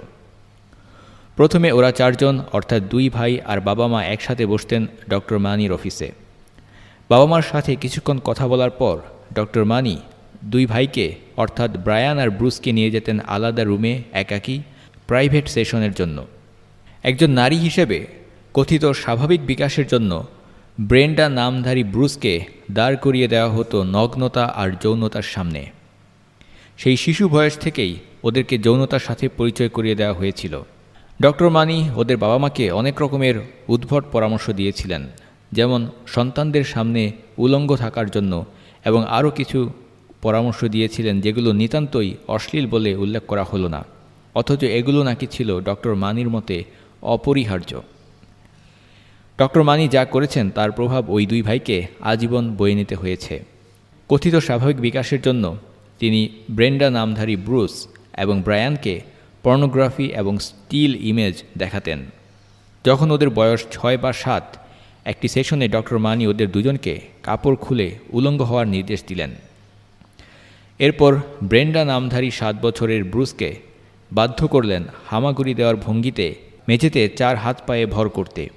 প্রথমে ওরা চারজন, অর্থাৎ দুই ভাই আর বাবা মা একসাথে বসতেন ডক্টর মানির অফিসে। বাবা মার সাথে কিছুক্ষণ কথা বলার পর ডক্টর মানি দুই ভাইকে, অর্থাৎ ব্রায়ান আর ব্রুসকে নিয়ে যেতেন আলাদা রুমে একাকী প্রাইভেট সেশনের জন্য। একজন নারী হিসেবে কথিত স্বাভাবিক বিকাশের জন্য ব্রেন্ডা নামধারী ব্রুসকে দাঁড় করিয়ে দেওয়া হতো নগ্নতা আর যৌনতার সামনে। সেই শিশু বয়স থেকেই ওদেরকে যৌনতার সাথে পরিচয় করিয়ে দেওয়া হয়েছিল। ডক্টর মানি ওদের বাবা মাকে অনেক রকমের উদ্ভট পরামর্শ দিয়েছিলেন, যেমন সন্তানদের সামনে উলঙ্গ থাকার জন্য এবং আরও কিছু পরামর্শ দিয়েছিলেন যেগুলো নিতান্তই অশ্লীল বলে উল্লেখ করা হলো না, অথচ এগুলো নাকি ছিল ডক্টর মানির মতে অপরিহার্য। ডক্টর মানি যা করেছেন তার প্রভাব ওই দুই ভাইকে আজীবন বয়ে নিতে হয়েছে। কথিত স্বাভাবিক বিকাশের জন্য তিনি ব্রেন্ডা নামধারী ব্রুস এবং ব্রায়ানকে পর্নোগ্রাফি এবং স্টিল ইমেজ দেখাতেন। যখন ওদের বয়স ছয় বা সাত, একটি সেশনে ডক্টর মানি ওদের দুজনকে কাপড় খুলে উলঙ্গ হওয়ার নির্দেশ দিলেন। এরপর ব্রেন্ডা নামধারী সাত বছরের ব্রুসকে বাধ্য করলেন হামাগুড়ি দেওয়ার ভঙ্গিতে মেঝেতে চার হাত পায়ে ভর করতে।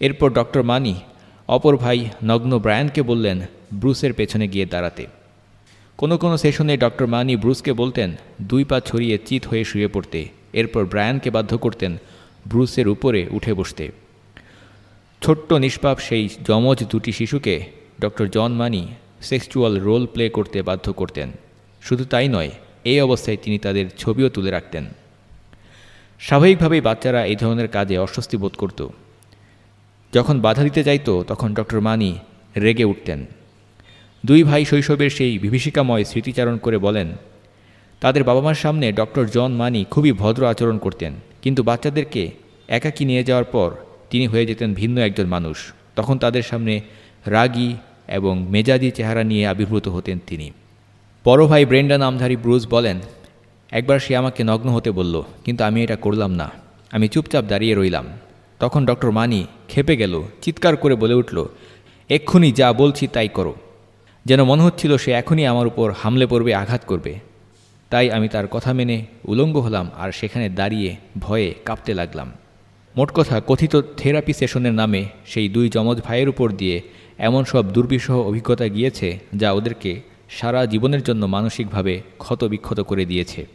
এরপর ডক্টর মানি, অপর ভাই নগ্ন ব্রায়ানকে বললেন ব্রুসের পেছনে গিয়ে দাঁড়াতে। কোনো কোনো সেশনে ডক্টর মানি ব্রুসকে বলতেন দুই পা ছড়িয়ে চিত হয়ে শুয়ে পড়তে। এরপর ব্রায়ানকে বাধ্য করতেন ব্রুসের উপরে উঠে বসতে। ছোট্ট নিষ্পাপ সেই যমজ দুটি শিশুকে doctor John Money sexual role play করতে বাধ্য করতেন। শুধু তাই নয়, এই অবস্থায় তিনি তাদের ছবিও তুলে রাখতেন। স্বাভাবিকভাবেই বাচ্চারা এই ধরনের কাজে অস্বস্তি বোধ করত। যখন বাধা দিতে যাইত, তখন ডক্টর মানি রেগে উঠতেন। দুই ভাই শৈশবের সেই বিভীষিকাময় স্মৃতিচারণ করে বলেন, তাদের বাবা মার সামনে ডক্টর জন মানি খুবই ভদ্র আচরণ করতেন, কিন্তু বাচ্চাদেরকে একাকি নিয়ে যাওয়ার পর তিনি হয়ে যেতেন ভিন্ন একজন মানুষ। তখন তাদের সামনে রাগী এবং মেজাজি চেহারা নিয়ে আবির্ভূত হতেন তিনি। বড় ভাই ব্রেন্ডা নামধারী ব্রুজ বলেন, একবার সে আমাকে নগ্ন হতে বলল, কিন্তু আমি এটা করলাম না। আমি চুপচাপ দাঁড়িয়ে রইলাম। তখন ডক্টর মানি খেপে গেল, চিৎকার করে বলে উঠল, এক্ষুনি যা বলছি তাই করো। যেন মনে হচ্ছিল সে এখনই আমার উপর হামলে পড়বে, আঘাত করবে। তাই আমি তার কথা মেনে উলঙ্গ হলাম আর সেখানে দাঁড়িয়ে ভয়ে কাঁপতে লাগলাম। মোট কথা, কথিত থেরাপি সেশনের নামে সেই দুই যমজ ভাইয়ের উপর দিয়ে এমন সব দুর্বিষহ অভিজ্ঞতা গিয়েছে যা ওদেরকে সারা জীবনের জন্য মানসিকভাবে ক্ষত বিক্ষত করে দিয়েছে।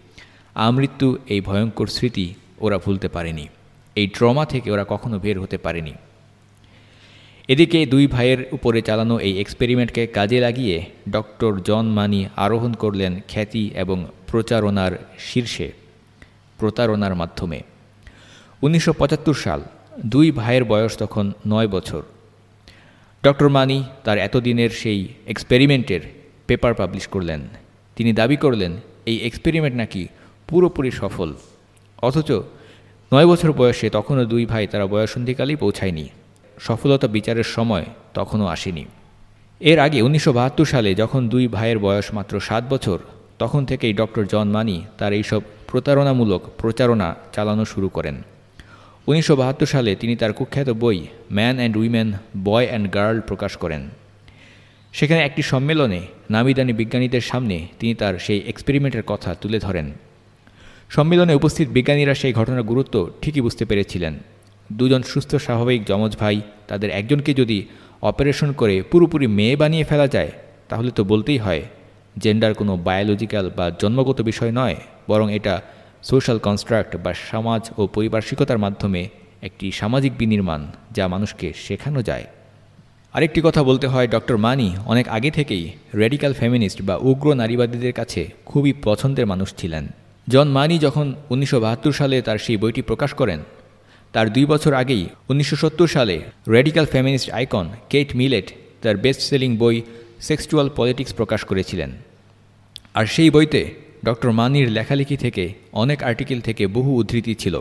আমৃত্যু এই ভয়ঙ্কর স্মৃতি ওরা ভুলতে পারেনি। এই ট্রমা থেকে ওরা কখনো বের হতে পারেনি। এদিকে দুই ভাইয়ের উপরে চালানো এই এক্সপেরিমেন্টকে কাজে লাগিয়ে ডক্টর জন মানি আরোহণ করলেন খ্যাতি এবং প্রচারণার শীর্ষে, প্রতারণার মাধ্যমে। উনিশশো পঁচাত্তর সাল, দুই ভাইয়ের বয়স তখন নয় বছর। ডক্টর মানি তার এতদিনের সেই এক্সপেরিমেন্টের পেপার পাবলিশ করলেন। তিনি দাবি করলেন, এই এক্সপেরিমেন্ট নাকি পুরোপুরি সফল। অথচ নয় বছর বয়সে তখনও দুই ভাই তারা বয়সন্ধিকালেই পৌঁছায়নি। সফলতা বিচারের সময় তখনও আসেনি। এর আগে উনিশশো বাহাত্তর সালে যখন দুই ভাইয়ের বয়স মাত্র সাত বছর, তখন থেকেই ডক্টর জন মানি তার এইসব প্রতারণামূলক প্রচারণা চালানো শুরু করেন। উনিশশো বাহাত্তর সালে তিনি তার কুখ্যাত বই man and women boy and girl প্রকাশ করেন। সেখানে একটি সম্মেলনে নামিদানি বিজ্ঞানীদের সামনে তিনি তার সেই এক্সপেরিমেন্টের কথা তুলে ধরেন। সম্মেলনে উপস্থিত বিজ্ঞানীরা সেই ঘটনার গুরুত্ব ঠিকই বুঝতে পেরেছিলেন। দুজন সুস্থ স্বাভাবিক যমজ ভাই তাদের একজনকে যদি অপারেশন করে পুরোপুরি মেয়ে বানিয়ে ফেলা যায়, তাহলে তো বলতেই হয়, জেন্ডার কোনো বায়োলজিক্যাল বা জন্মগত বিষয় নয়, বরং এটা সোশ্যাল কনস্ট্রাক্ট বা সমাজ ও পরিপার্শ্বিকতার মাধ্যমে একটি সামাজিক বিনির্মাণ যা মানুষকে শেখানো যায়। আরেকটি কথা বলতে হয় ডক্টর মানি অনেক আগে থেকেই রেডিক্যাল ফেমিনিস্ট বা উগ্র নারীবাদীদের কাছে খুবই পছন্দের মানুষ ছিলেন। জন মানি যখন উনিশশো বাহাত্তর সালে তার সেই বইটি প্রকাশ করেন, তার দুই বছর আগেই উনিশশো সত্তর সালে radical feminist icon Kate Millett তার বেস্ট সেলিং বই সেক্সুয়াল পলিটিক্স প্রকাশ করেছিলেন। আর সেই বইতে ডক্টর মানির লেখালেখি থেকে অনেক আর্টিকেল থেকে বহু উদ্ধৃতি ছিল।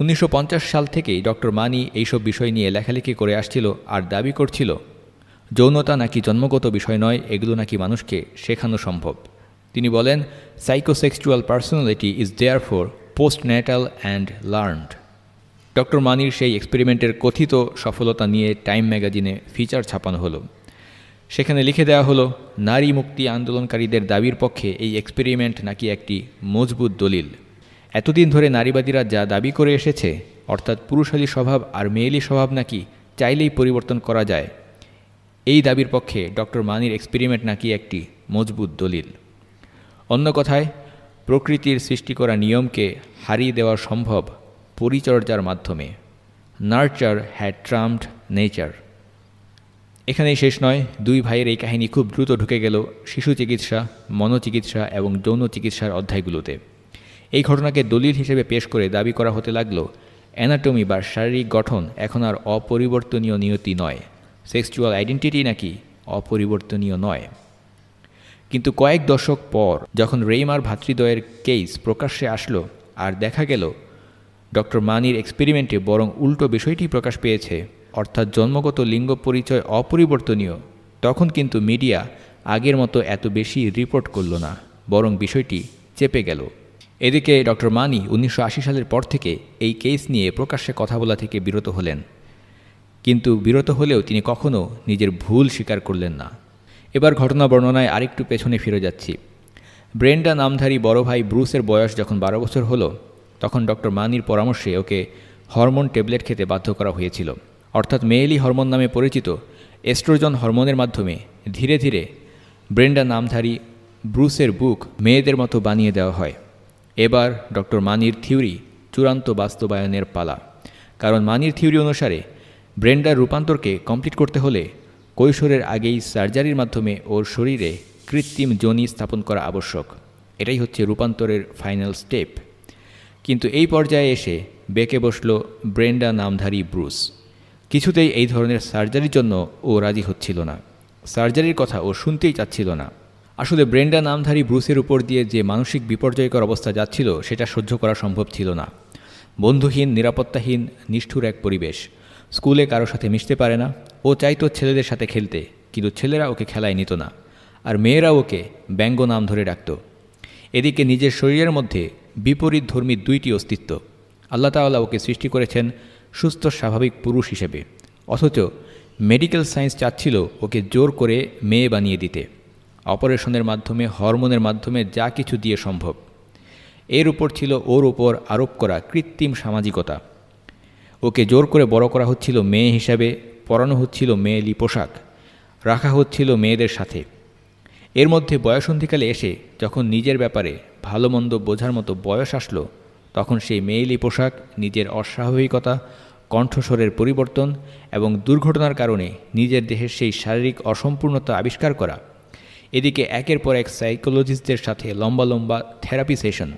উনিশশো পঞ্চাশ সাল থেকেই ডক্টর মানি এইসব বিষয় নিয়ে লেখালেখি করে আসছিল আর দাবি করছিল, যৌনতা নাকি জন্মগত বিষয় নয়, এগুলো নাকি মানুষকে শেখানো সম্ভব। তিনি বলেন psychosexual personality is therefore postnatal and learned doctor মানির সেই এক্সপেরিমেন্টের কথিত সফলতা নিয়ে টাইম ম্যাগাজিনে ফিচার ছাপানো হলো। সেখানে লিখে দেওয়া হলো, নারী মুক্তি আন্দোলনকারীদের দাবির পক্ষে এই এক্সপেরিমেন্ট নাকি একটি মজবুত দলিল। এতদিন ধরে নারীবাদীরা যা দাবি করে এসেছে, অর্থাৎ পুরুষালী স্বভাব আর মেয়েলি স্বভাব নাকি চাইলেই পরিবর্তন করা যায়, এই দাবির পক্ষে ডক্টর মানির এক্সপেরিমেন্ট নাকি একটি মজবুত দলিল। অন্য কথায়, প্রকৃতির সৃষ্টি করা নিয়মকে হারিয়ে দেওয়া সম্ভব পরিচর্যার মাধ্যমে। নার্চার হ্যাড ট্রাম্পড নেচার এখানেই শেষ নয়, দুই ভাইয়ের এই কাহিনী খুব দ্রুত ঢুকে গেল শিশু চিকিৎসা, মনোচিকিৎসা এবং যৌন চিকিৎসার অধ্যায়গুলোতে। এই ঘটনাকে দলিল হিসেবে পেশ করে দাবি করা হতে লাগল। অ্যানাটমি বা শারীরিক গঠন এখন আর অপরিবর্তনীয় নিয়তি নয়। সেক্সুয়াল আইডেন্টিটি নাকি অপরিবর্তনীয় নয়। কিন্তু কয়েক দশক পর যখন রেইমার ভাতৃদ্বয়ের কেস প্রকাশ্যে আসলো আর দেখা গেল, ডক্টর মানির এক্সপেরিমেন্টে বরং উল্টো বিষয়টি প্রকাশ পেয়েছে, অর্থাৎ জন্মগত লিঙ্গ পরিচয় অপরিবর্তনীয়, তখন কিন্তু মিডিয়া আগের মতো এত বেশি রিপোর্ট করল না, বরং বিষয়টি চেপে গেল। এদিকে ডক্টর মানি উনিশশো আশি সালের পর থেকে এই কেস নিয়ে প্রকাশ্যে কথা বলা থেকে বিরত হলেন। কিন্তু বিরত হলেও তিনি কখনও নিজের ভুল স্বীকার করলেন না। এবার ঘটনা বর্ণনায় আরেকটু পেছনে ফিরে যাচ্ছি। ব্রেন্ডা নামধারী বড় ভাই ব্রুসের বয়স যখন বারো বছর হলো, তখন ডক্টর মানির পরামর্শে ওকে হরমোন ট্যাবলেট খেতে বাধ্য করা হয়েছিল। অর্থাৎ মেয়েলি হরমোন নামে পরিচিত এস্ট্রোজন হরমোনের মাধ্যমে ধীরে ধীরে ব্রেন্ডা নামধারী ব্রুসের বুক মেয়েদের মতো বানিয়ে দেওয়া হয়। এবার ডক্টর মানির থিওরি চূড়ান্ত বাস্তবায়নের পালা। কারণ মানির থিওরি অনুসারে ব্রেন্ডার রূপান্তরকে কমপ্লিট করতে হলে কৈশোরের আগেই সার্জারির মাধ্যমে ওর শরীরে কৃত্রিম জনি স্থাপন করা আবশ্যক। এটাই হচ্ছে রূপান্তরের ফাইনাল স্টেপ। কিন্তু এই পর্যায়ে এসে বেঁকে বসল ব্রেন্ডা নামধারী ব্রুস। কিছুতেই এই ধরনের সার্জারির জন্য ও রাজি হচ্ছিল না। সার্জারির কথা ও শুনতেই চাচ্ছিল না। আসলে ব্রেন্ডা নামধারী ব্রুসের উপর দিয়ে যে মানসিক বিপর্যয়কর অবস্থা যাচ্ছিল, সেটা সহ্য করা সম্ভব ছিল না। বন্ধুহীন, নিরাপত্তাহীন, নিষ্ঠুর এক পরিবেশ। স্কুলে কারও সাথে মিশতে পারে না। ও চাইতো ছেলেদের সাথে খেলতে, কিন্তু ছেলেরা ওকে খেলায় নিত না। আর মেয়েরা ওকে ব্যঙ্গ নাম ধরে ডাকত। এদিকে নিজের শরীরের মধ্যে বিপরীত ধর্মী দুইটি অস্তিত্ব। আল্লাহ তাল্লাহ ওকে সৃষ্টি করেছেন সুস্থ, স্বাভাবিক পুরুষ হিসেবে। অথচ মেডিকেল সায়েন্স চাচ্ছিল ওকে জোর করে মেয়ে বানিয়ে দিতে। অপারেশনের মাধ্যমে, হরমোনের মাধ্যমে যা কিছু দিয়ে সম্ভব। এর উপর ছিল, ওর উপর আরোপ করা কৃত্রিম সামাজিকতা। ওকে জোর করে বড় করা হচ্ছিল মেয়ে হিসাবে, পরানো হচ্ছিল মেয়েলি পোশাক রাখা হচ্ছিল মেয়েদের সাথে। এর মধ্যে বয়সন্ধিকালে এসে যখন নিজের ব্যাপারে ভালো মন্দ বোঝার মতো বয়স আসলো, তখন সেই মেয়েলি পোশাক নিজের অস্বাভাবিকতা, কণ্ঠস্বরের পরিবর্তন এবং দুর্ঘটনার কারণে নিজের দেহের সেই শারীরিক অসম্পূর্ণতা আবিষ্কার করা এদিকে একের পর এক সাইকোলজিস্টদের সাথে লম্বা লম্বা থেরাপি সেশন।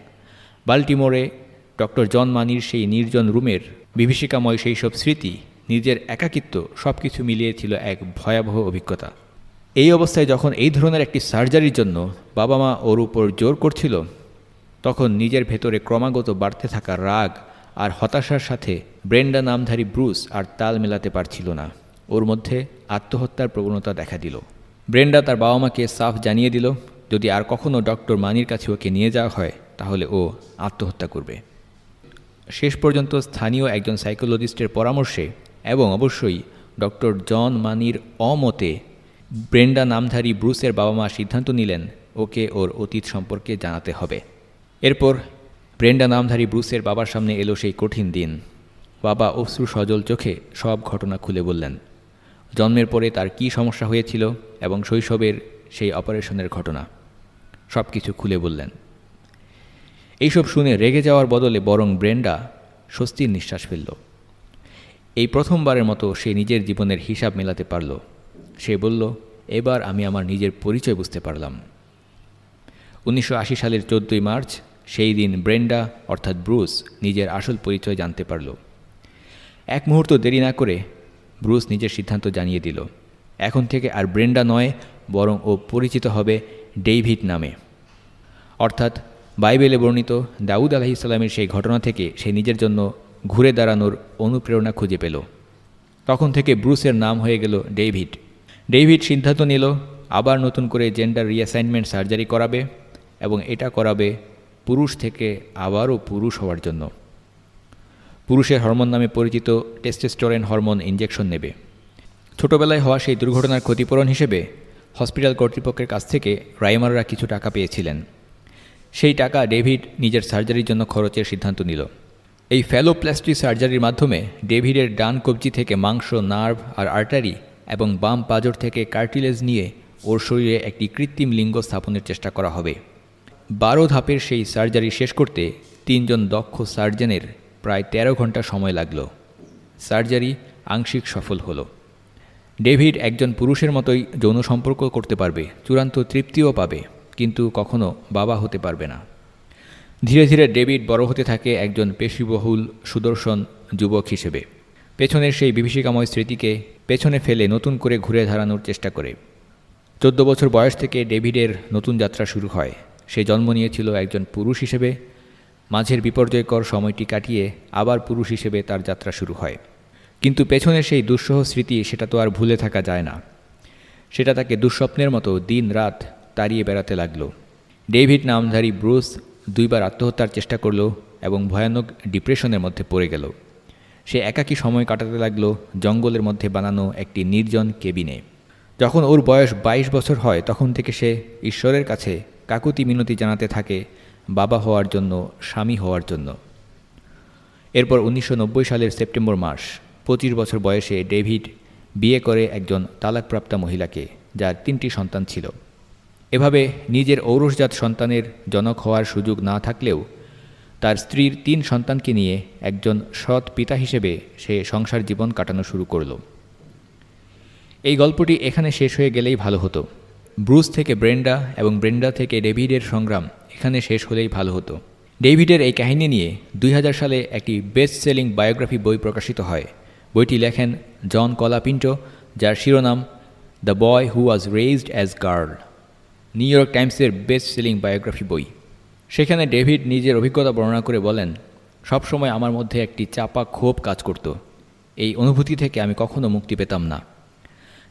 বাল্টিমোরে ডক্টর জন মানির সেই নির্জন রুমের বিভীষিকাময় সেই সব স্মৃতি, নিজের একাকিত্ব সব কিছু মিলিয়েছিল এক ভয়াবহ অভিজ্ঞতা। এই অবস্থায় যখন এই ধরনের একটি সার্জারির জন্য বাবা মা ওর উপর জোর করছিল, তখন নিজের ভেতরে ক্রমাগত বাড়তে থাকা রাগ আর হতাশার সাথে ব্রেন্ডা নামধারী ব্রুস আর তাল মেলাতে পারছিল না। ওর মধ্যে আত্মহত্যার প্রবণতা দেখা দিল। ব্রেন্ডা তার বাবা মাকে সাফ জানিয়ে দিল, যদি আর কখনও ডক্টর মানির কাছে ওকে নিয়ে যাওয়া হয়, তাহলে ও আত্মহত্যা করবে। শেষ পর্যন্ত স্থানীয় একজন সাইকোলজিস্টের পরামর্শে এবং অবশ্যই ডক্টর জন মানির অমতে ব্রেন্ডা নামধারী ব্রুসের বাবা মা সিদ্ধান্ত নিলেন, ওকে ওর অতীত সম্পর্কে জানাতে হবে। এরপর ব্রেন্ডা নামধারী ব্রুসের বাবার সামনে এলো সেই কঠিন দিন। বাবা অশ্রু সজল চোখে সব ঘটনা খুলে বললেন জন্মের পরে তার কি সমস্যা হয়েছিল এবং শৈশবের সেই অপারেশনের ঘটনা সব কিছু খুলে বললেন। এইসব শুনে রেগে যাওয়ার বদলে বরং ব্রেন্ডা স্বস্তির নিঃশ্বাস ফেলল। এই প্রথমবারের মতো সে নিজের জীবনের হিসাব মেলাতে পারল। সে বলল, এবার আমি আমার নিজের পরিচয় বুঝতে পারলাম। উনিশশো আশি সালের চোদ্দোই মার্চ, সেই দিন ব্রেন্ডা, অর্থাৎ ব্রুস, নিজের আসল পরিচয় জানতে পারল। এক মুহূর্ত দেরি না করে ব্রুস নিজের সিদ্ধান্ত জানিয়ে দিল। এখন থেকে আর ব্রেন্ডা নয়, বরং ও পরিচিত হবে ডেইভিড নামে। অর্থাৎ বাইবেলে বর্ণিত দাউদ আলাহি ইসলামের সেই ঘটনা থেকে সে নিজের জন্য ঘুরে দাঁড়ানোর অনুপ্রেরণা খুঁজে পেল। তখন থেকে ব্রুসের নাম হয়ে গেল ডেভিড ডেভিড সিদ্ধান্ত নিল, আবার নতুন করে জেন্ডার রিঅ্যাসাইনমেন্ট সার্জারি করাবে এবং এটা করাবে পুরুষ থেকে আবারও পুরুষ হওয়ার জন্য। পুরুষের হরমোন নামে পরিচিত টেস্টেস্টোরেন হরমোন ইঞ্জেকশন নেবে। ছোটবেলায় হওয়া সেই দুর্ঘটনার ক্ষতিপূরণ হিসেবে হসপিটাল কর্তৃপক্ষের কাছ থেকে রাইমাররা কিছু টাকা পেয়েছিলেন। সেই টাকা ডেভিড নিজের সার্জারির জন্য খরচের সিদ্ধান্ত নিল। এই ফ্যালোপ্লাস্টি সার্জারির মাধ্যমে ডেভিডের ডান কবজি থেকে মাংস, নার্ভ আর আর্টারি এবং বাম পাজর থেকে কার্টিলেজ নিয়ে ওর শরীরে একটি কৃত্রিম লিঙ্গ স্থাপনের চেষ্টা করা হবে। বারো ধাপের সেই সার্জারি শেষ করতে তিনজন দক্ষ সার্জনের প্রায় ১৩ ঘণ্টা সময় লাগল। সার্জারি আংশিক সফল হলো। ডেভিড একজন পুরুষের মতোই যৌন সম্পর্ক করতে পারবে, চূড়ান্ত তৃপ্তিও পাবে, কিন্তু কখনো বাবা হতে পারবে না। ধীরে ধীরে ডেভিড বড় হতে থাকে একজন পেশিবহুল, সুদর্শন যুবক হিসেবে। পেছনের সেই বিভীষিকাময় স্মৃতিকে পেছনে ফেলে নতুন করে ঘুরে দাঁড়ানোর চেষ্টা করে। চোদ্দ বছর বয়স থেকে ডেভিডের নতুন যাত্রা শুরু হয়। সে জন্ম নিয়েছিল একজন পুরুষ হিসেবে মাঝের বিপর্যয়কর সময়টি কাটিয়ে আবার পুরুষ হিসেবে তার যাত্রা শুরু হয়। কিন্তু পেছনের সেই দুঃসহ স্মৃতি সেটা তো আর ভুলে থাকা যায় না। সেটা তাকে দুঃস্বপ্নের মতো দিন রাত তাড়িয়ে বেড়াতে লাগল। ডেভিড নামধারী ব্রুস দুইবার আত্মহত্যার চেষ্টা করল এবং ভয়ানক ডিপ্রেশনের মধ্যে পড়ে গেল। সে একাকী সময় কাটাতে লাগল জঙ্গলের মধ্যে বানানো একটি নির্জন কেবিনে। যখন ওর বয়স ২২ বছর হয়, তখন থেকে সে ঈশ্বরের কাছে কাকুতি মিনতি জানাতে থাকে বাবা হওয়ার জন্য, স্বামী হওয়ার জন্য। এরপর উনিশশো নব্বই সালের সেপ্টেম্বর মাস, পঁচিশ বছর বয়সে ডেভিড বিয়ে করে একজন তালাকপ্রাপ্তা মহিলাকে, যার তিনটি সন্তান ছিল। এভাবে নিজের ঔরসজাত সন্তানের জনক হওয়ার সুযোগ না থাকলেও, তার স্ত্রীর তিন সন্তানকে নিয়ে একজন সৎ পিতা হিসেবে সে সংসার জীবন কাটানো শুরু করল। এই গল্পটি এখানে শেষ হয়ে গেলেই ভালো হতো। ব্রুস থেকে ব্রেন্ডা এবং ব্রেন্ডা থেকে ডেভিডের সংগ্রাম এখানে শেষ হলেই ভালো হতো। ডেভিডের এই কাহিনী নিয়ে দুই হাজার সালে একটি বেস্ট সেলিং বায়োগ্রাফি বই প্রকাশিত হয়। বইটি লেখেন জন কলাপিন্টো, যার শিরোনাম the boy who was raised as girl New York টাইমসের বেস্ট সেলিং বায়োগ্রাফি বই। সেখানে ডেভিড নিজের অভিজ্ঞতা বর্ণনা করে বলেন, সবসময় আমার মধ্যে একটি চাপা ক্ষোভ কাজ করত। এই অনুভূতি থেকে আমি কখনো মুক্তি পেতাম না।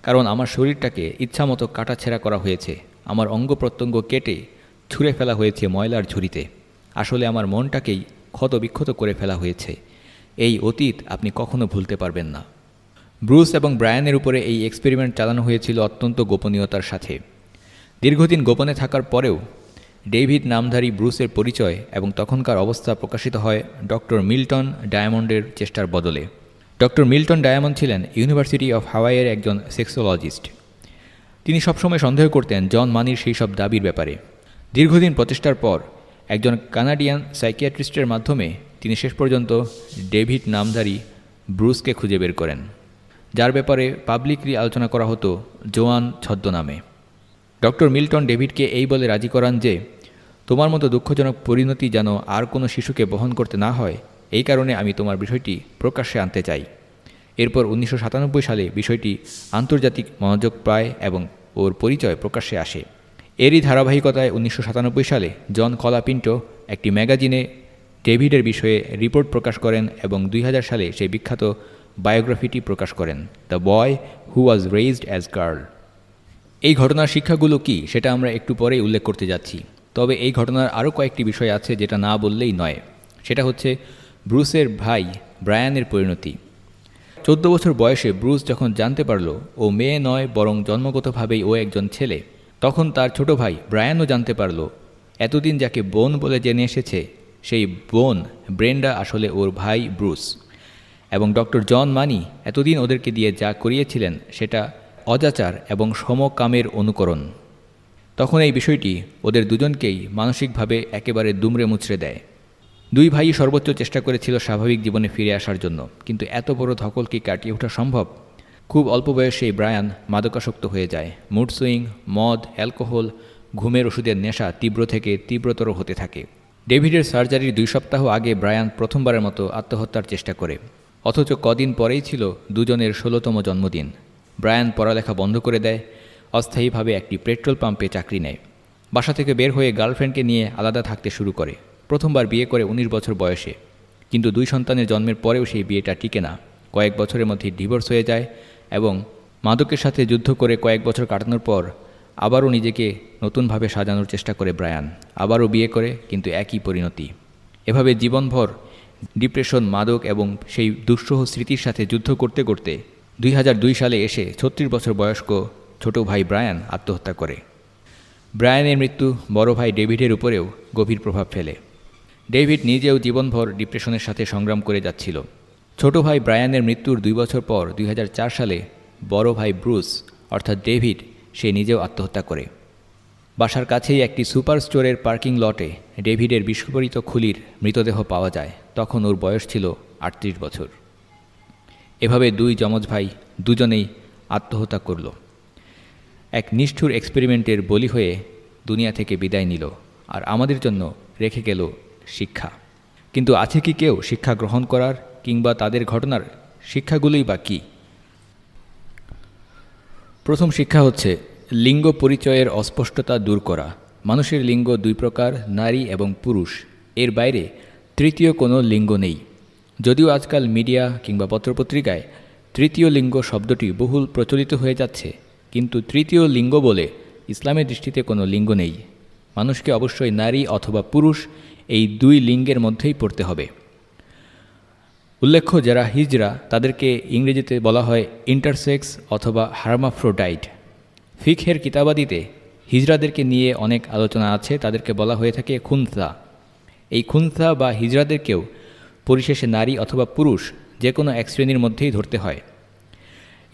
কারণ আমার শরীরটাকে ইচ্ছামতো কাটাছেঁড়া করা হয়েছে। আমার অঙ্গ প্রত্যঙ্গ কেটে ছুঁড়ে ফেলা হয়েছে ময়লার ঝুড়িতে। আসলে আমার মনটাকেই ক্ষত বিক্ষত করে ফেলা হয়েছে। এই অতীত আপনি কখনো ভুলতে পারবেন না। ব্রুস এবং ব্রায়ানের উপরে এই এক্সপেরিমেন্ট চালানো হয়েছিল অত্যন্ত গোপনীয়তার সাথে। দীর্ঘদিন গোপনে থাকার পরেও ডেভিড নামধারী ব্রুসের পরিচয় এবং তখনকার অবস্থা প্রকাশিত হয় ডক্টর মিল্টন ডায়মন্ডের চেষ্টার বদলে। ডক্টর মিল্টন ডায়মন্ড ছিলেন ইউনিভার্সিটি অফ হাওয়াইয়ের একজন সেক্সোলজিস্ট। তিনি সবসময় সন্দেহ করতেন জন মানির সেই সব দাবির ব্যাপারে। দীর্ঘদিন প্রচেষ্টার পর একজন কানাডিয়ান সাইকিয়াট্রিস্টের মাধ্যমে তিনি শেষ পর্যন্ত ডেভিড নামধারী ব্রুসকে খুঁজে বের করেন। যার ব্যাপারে পাবলিকলি আলোচনা করা হতো জোয়ান ছদ্মনামে। ডক্টর মিল্টন ডেভিডকে এই বলে রাজি করান যে, তোমার মতো দুঃখজনক পরিণতি যেন আর কোনো শিশুকে বহন করতে না হয় এই কারণে আমি তোমার বিষয়টি প্রকাশ্যে আনতে চাই। এরপর উনিশশো সাতানব্বই সালে বিষয়টি আন্তর্জাতিক মনোযোগ পায় এবং ওর পরিচয় প্রকাশ্যে আসে। এরই ধারাবাহিকতায় উনিশশো সাতানব্বই সালে জন কলাপিন্টো একটি ম্যাগাজিনে ডেভিডের বিষয়ে রিপোর্ট প্রকাশ করেন এবং দুই হাজার সালে সেই বিখ্যাত বায়োগ্রাফিটি প্রকাশ করেন, the boy who was raised as girl এই ঘটনার শিক্ষাগুলো কি সেটা আমরা একটু পরেই উল্লেখ করতে যাচ্ছি। তবে এই ঘটনার আরও কয়েকটি বিষয় আছে যেটা না বললেই নয়। সেটা হচ্ছে ব্রুসের ভাই ব্রায়ানের পরিণতি। চোদ্দ বছর বয়সে ব্রুস যখন জানতে পারল ও মেয়ে নয় বরং জন্মগতভাবেই ও একজন ছেলে, তখন তার ছোট ভাই ব্রায়ানও জানতে পারল, এতদিন যাকে বোন বলে জেনে এসেছে, সেই বোন ব্রেন্ডা আসলে ওর ভাই ব্রুস। এবং ডক্টর জন মানি এতদিন ওদেরকে দিয়ে যা করিয়েছিলেন সেটা অজাচার এবং সমকামের অনুকরণ। তখন এই বিষয়টি ওদের দুজনকেই মানসিকভাবে একেবারে দুমড়ে মুচড়ে দেয়। দুই ভাই সর্বোচ্চ চেষ্টা করেছিল স্বাভাবিক জীবনে ফিরে আসার জন্য, কিন্তু এত বড় ধকল কি কাটিয়ে ওঠা সম্ভব? খুব অল্প বয়সেই ব্রায়ান মাদকাসক্ত হয়ে যায়। মুড সুইং, মদ, অ্যালকোহল, ঘুমের ওষুধের নেশা তীব্র থেকে তীব্রতর হতে থাকে। ডেভিডের সার্জারির দুই সপ্তাহ আগে ব্রায়ান প্রথমবারের মতো আত্মহত্যার চেষ্টা করে, অথচ কদিন পরেই ছিল দুজনের ষোলোতম জন্মদিন। ব্রায়ান পড়ালেখা বন্ধ করে দেয়, অস্থায়ীভাবে একটি পেট্রোল পাম্পে চাকরি নেয়। বাসা থেকে বের হয়ে গার্লফ্রেন্ডকে নিয়ে আলাদা থাকতে শুরু করে। প্রথমবার বিয়ে করে ১৯ বছর বয়সে। কিন্তু দুই সন্তানের জন্মের পরেও সেই বিয়েটা টিকে না। কয়েক বছরের মধ্যে ডিভোর্স হয়ে যায় এবং মাদকের সাথে যুদ্ধ করে কয়েক বছর কাটানোর পর আবারও নিজেকে নতুনভাবে সাজানোর চেষ্টা করে ব্রায়ান। আবারও বিয়ে করে, কিন্তু একই পরিণতি। এভাবে জীবনভর ডিপ্রেশন, মাদক এবং সেই দুঃসহ স্মৃতির সাথে যুদ্ধ করতে করতে দুই হাজার দুই সালে এসে ছত্রিশ বছর বয়স্ক ছোট ভাই ব্রায়ান আত্মহত্যা করে। ব্রায়ানের মৃত্যু বড় ভাই ডেভিডের উপরেও গভীর প্রভাব ফেলে। ডেভিড নিজেও জীবনভর ডিপ্রেশনের সাথে সংগ্রাম করে যাচ্ছিল। ছোট ভাই ব্রায়ানের মৃত্যুর দুই বছর পর দুই হাজার চার সালে বড় ভাই ব্রুস, অর্থাৎ ডেভিড, সে নিজেও আত্মহত্যা করে। বাসার কাছেই একটি সুপার স্টোরের পার্কিং লটে ডেভিডের বিস্ফোরিত খুলির মৃতদেহ পাওয়া যায়। তখন ওর বয়স ছিল আটত্রিশ বছর। এভাবে দুই যমজ ভাই দুজনেই আত্মহত্যা করল। এক নিষ্ঠুর এক্সপেরিমেন্টের বলি হয়ে দুনিয়া থেকে বিদায় নিল। আর আমাদের জন্য রেখে গেল শিক্ষা। কিন্তু আছে কি কেউ শিক্ষা গ্রহণ করার কিংবা তাদের ঘটনার শিক্ষাগুলোই বা কী? প্রথম শিক্ষা হচ্ছে লিঙ্গ পরিচয়ের অস্পষ্টতা দূর করা। মানুষের লিঙ্গ দুই প্রকার, নারী এবং পুরুষ। এর বাইরে তৃতীয় কোনো লিঙ্গ নেই। যদিও আজকাল মিডিয়া কিংবা পত্রপত্রিকায় তৃতীয় লিঙ্গ শব্দটি বহুল প্রচলিত হয়ে যাচ্ছে, কিন্তু তৃতীয় লিঙ্গ বলে ইসলামের দৃষ্টিতে কোনো লিঙ্গ নেই। মানুষকে অবশ্যই নারী অথবা পুরুষ এই দুই লিঙ্গের মধ্যেই পড়তে হবে। উল্লেখ্য, যারা হিজরা, তাদেরকে ইংরেজিতে বলা হয় ইন্টারসেক্স অথবা হার্মাফ্রোডাইট ফিকহের কিতাবাদিতে হিজরাদেরকে নিয়ে অনেক আলোচনা আছে, তাদেরকে বলা হয়ে থাকে খুনসা। এই খুনসা বা হিজরাদেরকেও পরিশেষে নারী অথবা পুরুষ যে কোনো এক শ্রেণির মধ্যেই ধরতে হয়।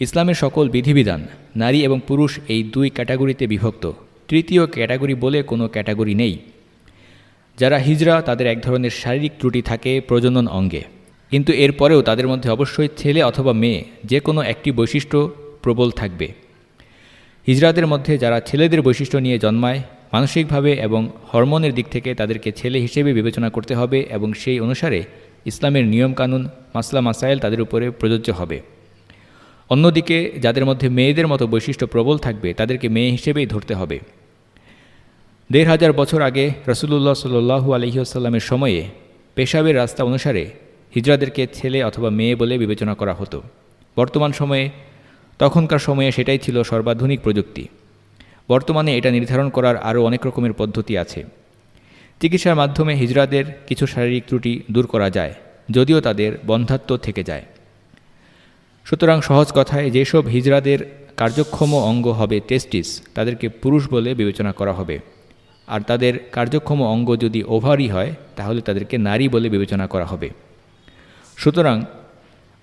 ইসলামের সকল বিধিবিধান, নারী এবং পুরুষ এই দুই ক্যাটাগরিতে বিভক্ত। তৃতীয় ক্যাটাগরি বলে কোনো ক্যাটাগরি নেই। যারা হিজরা, তাদের এক ধরনের শারীরিক ত্রুটি থাকে প্রজনন অঙ্গে। কিন্তু এরপরেও তাদের মধ্যে অবশ্যই ছেলে অথবা মেয়ে, যে কোনো একটি বৈশিষ্ট্য প্রবল থাকবে। হিজরাদের মধ্যে যারা ছেলেদের বৈশিষ্ট্য নিয়ে জন্মায়, মানসিকভাবে এবং হরমোনের দিক থেকে তাদেরকে ছেলে হিসেবে বিবেচনা করতে হবে এবং সেই অনুসারে ইসলামের নিয়মকানুন, মাসলা মাসাইল তাদের উপরে প্রযোজ্য হবে। অন্যদিকে, যাদের মধ্যে মেয়েদের মতো বৈশিষ্ট্য প্রবল থাকবে, তাদেরকে মেয়ে হিসেবেই ধরতে হবে। দেড় হাজার বছর আগে রসুল্লাহ সাল্লু আলহিউসাল্লামের সময়ে পেশাবের রাস্তা অনুসারে হিজরাদেরকে ছেলে অথবা মেয়ে বলে বিবেচনা করা হতো। বর্তমান সময়ে, তখনকার সময়ে সেটাই ছিল সর্বাধুনিক প্রযুক্তি। বর্তমানে এটা নির্ধারণ করার আরও অনেক রকমের পদ্ধতি আছে। চিকিৎসার মাধ্যমে হিজরাদের কিছু শারীরিক ত্রুটি দূর করা যায়, যদিও তাদের বন্ধাত্ম থেকে যায়। সুতরাং সহজ কথায়, যেসব হিজড়াদের কার্যক্ষম অঙ্গ হবে টেস্টিস তাদেরকে পুরুষ বলে বিবেচনা করা হবে। আর তাদের কার্যক্ষম অঙ্গ যদি ওভারই হয়, তাহলে তাদেরকে নারী বলে বিবেচনা করা হবে। সুতরাং,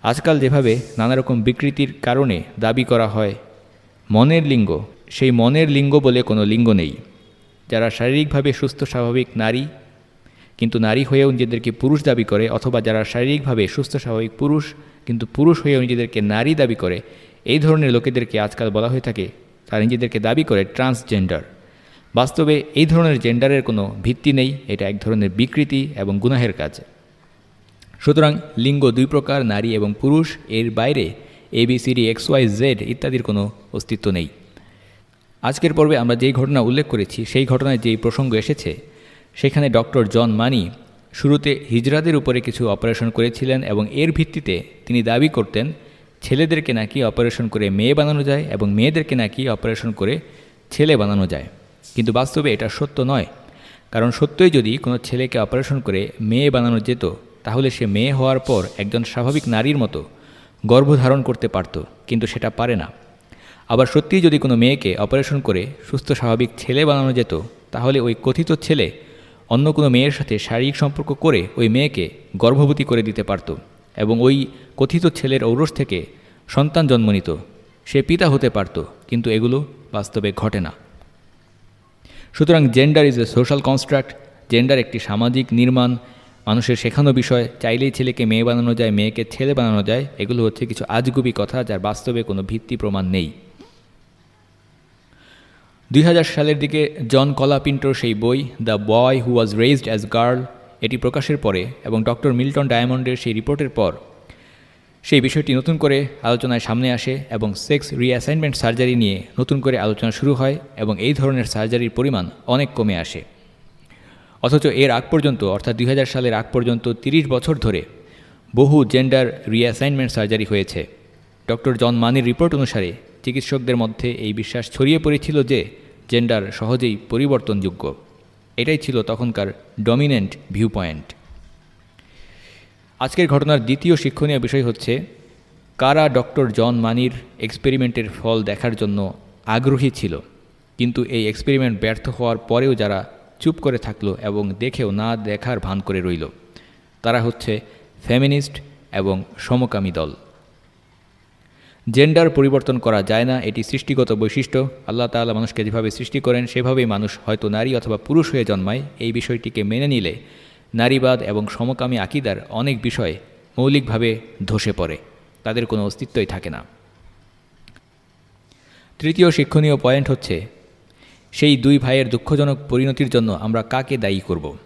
আজকাল যেভাবে নানা রকম বিকৃতির কারণে দাবি করা হয়, মনের লিঙ্গ, সেই মনের লিঙ্গ বলে কোনো লিঙ্গ নেই। যারা শারীরিকভাবে সুস্থ, স্বাভাবিক নারী, কিন্তু নারী হয়েও নিজেদেরকে পুরুষ দাবি করে, অথবা যারা শারীরিকভাবে সুস্থ, স্বাভাবিক পুরুষ, কিন্তু পুরুষ হয়েও নিজেদেরকে নারী দাবি করে, এই ধরনের লোকেদেরকে আজকাল বলা হয়ে থাকে, তারা নিজেদেরকে দাবি করে ট্রান্সজেন্ডার। বাস্তবে এই ধরনের জেন্ডারের কোনো ভিত্তি নেই, এটা এক ধরনের বিকৃতি এবং গুনাহের কাজ। সুতরাং লিঙ্গ দুই প্রকার, নারী এবং পুরুষ, এর বাইরে এবিসিডি এক্স ওয়াই জেড ইত্যাদির কোনো অস্তিত্ব নেই। আজকের পর্বে আমরা যেই ঘটনা উল্লেখ করেছি, সেই ঘটনায় যেই প্রসঙ্গ এসেছে, সেখানে ডক্টর জন মানি শুরুতে হিজরাদের উপরে কিছু অপারেশন করেছিলেন এবং এর ভিত্তিতে তিনি দাবি করতেন, ছেলেদেরকে নাকি অপারেশন করে মেয়ে বানানো যায় এবং মেয়েদেরকে নাকি অপারেশন করে ছেলে বানানো যায়। কিন্তু বাস্তবে এটা সত্য নয়। কারণ সত্যই যদি কোনো ছেলেকে অপারেশন করে মেয়ে বানানো যেত, তাহলে সে মেয়ে হওয়ার পর একজন স্বাভাবিক নারীর মতো গর্ভধারণ করতে পারত, কিন্তু সেটা পারে না। আবার সত্যিই যদি কোনো মেয়েকে অপারেশন করে সুস্থ স্বাভাবিক ছেলে বানানো যেত, তাহলে ওই কথিত ছেলে অন্য কোনো মেয়ের সাথে শারীরিক সম্পর্ক করে ওই মেয়েকে গর্ভবতী করে দিতে পারত এবং ওই কথিত ছেলের ঔরস থেকে সন্তান জন্ম নিত। সে পিতা হতে পারত, কিন্তু এগুলো বাস্তবে ঘটে না। সুতরাং gender is a social construct gender একটি সামাজিক নির্মাণ, মানুষের শেখানো বিষয়, চাইলেই ছেলেকে মেয়ে বানানো যায়, মেয়েকে ছেলে বানানো যায়, এগুলো হচ্ছে কিছু আজগুবি কথা যার বাস্তবে কোনো ভিত্তি প্রমাণ নেই। দুই হাজার সালের দিকে জন কলাপিন্টোর সেই বই the boy who was raised as girl এটি প্রকাশের পরে এবং ডক্টর মিল্টন ডায়মন্ডের সেই রিপোর্টের পর সেই বিষয়টি নতুন করে আলোচনায় সামনে আসে এবং সেক্স রিঅ্যাসাইনমেন্ট সার্জারি নিয়ে নতুন করে আলোচনা শুরু হয় এবং এই ধরনের সার্জারির পরিমাণ অনেক কমে আসে। অথচ এর আগ পর্যন্ত, অর্থাৎ দুই হাজার সালের আগ পর্যন্ত ৩০ বছর ধরে বহু জেন্ডার রিঅ্যাসাইনমেন্ট সার্জারি হয়েছে। ডক্টর জন মানির রিপোর্ট অনুসারে চিকিৎসকদের মধ্যে এই বিশ্বাস ছড়িয়ে পড়েছিল যে জেন্ডার সহজেই পরিবর্তনযোগ্য। এটাই ছিল তখনকার ডমিনেন্ট ভিউ পয়েন্ট আজকের ঘটনার দ্বিতীয় শিক্ষণীয় বিষয় হচ্ছে, কারা ডক্টর জন মানির এক্সপেরিমেন্টের ফল দেখার জন্য আগ্রহী ছিল? কিন্তু এই এক্সপেরিমেন্ট ব্যর্থ হওয়ার পরেও যারা চুপ করে থাকল এবং দেখেও না দেখার ভান করে রইল, তারা হচ্ছে ফেমিনিস্ট এবং সমকামী দল। জেন্ডার পরিবর্তন করা যায় না, এটি সৃষ্টিগত বৈশিষ্ট্য। আল্লাহ তাআলা মানুষকে যেভাবে সৃষ্টি করেন, সেভাবেই মানুষ হয়তো নারী অথবা পুরুষ হয়ে জন্মায়। এই বিষয়টিকে মেনে নিলে নারীবাদ এবং সমকামী আকিদার অনেক বিষয় মৌলিকভাবে ধসে পড়ে। তাদের কোনো অস্তিত্বই থাকে না। তৃতীয় শিক্ষণীয় পয়েন্ট হচ্ছে, সেই দুই ভাইয়ের দুঃখজনক পরিণতির জন্য আমরা কাকে দায়ী করব?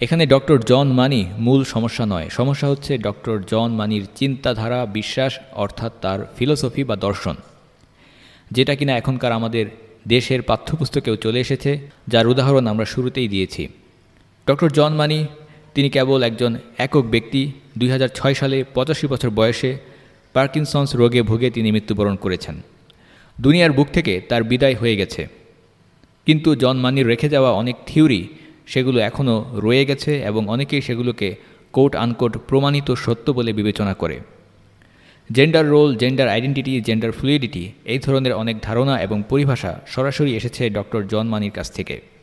এখানে ডক্টর জন মানি মূল সমস্যা নয়। সমস্যা হচ্ছে ডক্টর জন মানির চিন্তাধারা, বিশ্বাস, অর্থাৎ তার ফিলোসফি বা দর্শন। যেটা কিনা এখনকার আমাদের দেশের পাঠ্যপুস্তকেও চলে এসেছে, যার উদাহরণ আমরা শুরুতেই দিয়েছি। ডক্টর জন মানি, তিনি কেবল একজন একক ব্যক্তি, দুই হাজার ছয় সালে পঁচাশি বছর বয়সে পার্কিনসন্স রোগে ভুগে তিনি মৃত্যুবরণ করেছেন। দুনিয়ার বুক থেকে তার বিদায় হয়ে গেছে। কিন্তু জন মানির রেখে যাওয়া অনেক থিওরি সেগুলো এখনও রয়ে গেছে এবং অনেকেই সেগুলোকে কোট আনকোট প্রমাণিত সত্য বলে বিবেচনা করে। Gender role gender identity gender fluidity এই ধরনের অনেক ধারণা এবং পরিভাষা সরাসরি এসেছে ডক্টর জন মানির কাছ থেকে।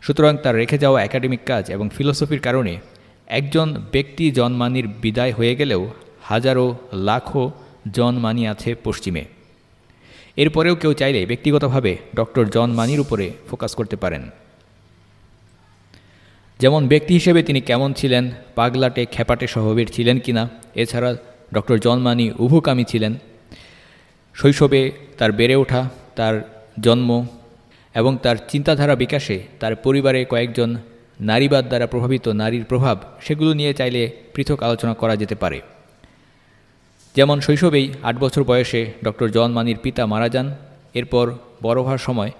সুতরাং তার রেখে যাওয়া একাডেমিক কাজ এবং ফিলোসফির কারণে একজন ব্যক্তি জন মানির বিদায় হয়ে গেলেও হাজারো, লাখো জন মানি আছে পশ্চিমে। এরপরেও কেউ চাইলে ব্যক্তিগতভাবে ডক্টর জন মানির উপরে ফোকাস করতে পারেন। যেমন ব্যক্তি হিসেবে তিনি কেমন ছিলেন, পাগলাটে খেপাটে স্বভাবের ছিলেন কিনা, এছাড়া ডক্টর জন মানি উভকামী ছিলেন। শৈশবে তার বেড়ে ওঠা, তার জন্ম এবং তার চিন্তাধারা বিকাশে তার পরিবারে কয়েকজন নারীবাদ দ্বারা প্রভাবিত নারীর প্রভাব, সেগুলো নিয়ে চাইলে পৃথক আলোচনা করা যেতে পারে। যেমন শৈশবেই আট বছর বয়সে ডক্টর জন মানির পিতা মারা যান, এরপর বড় হওয়ার সময়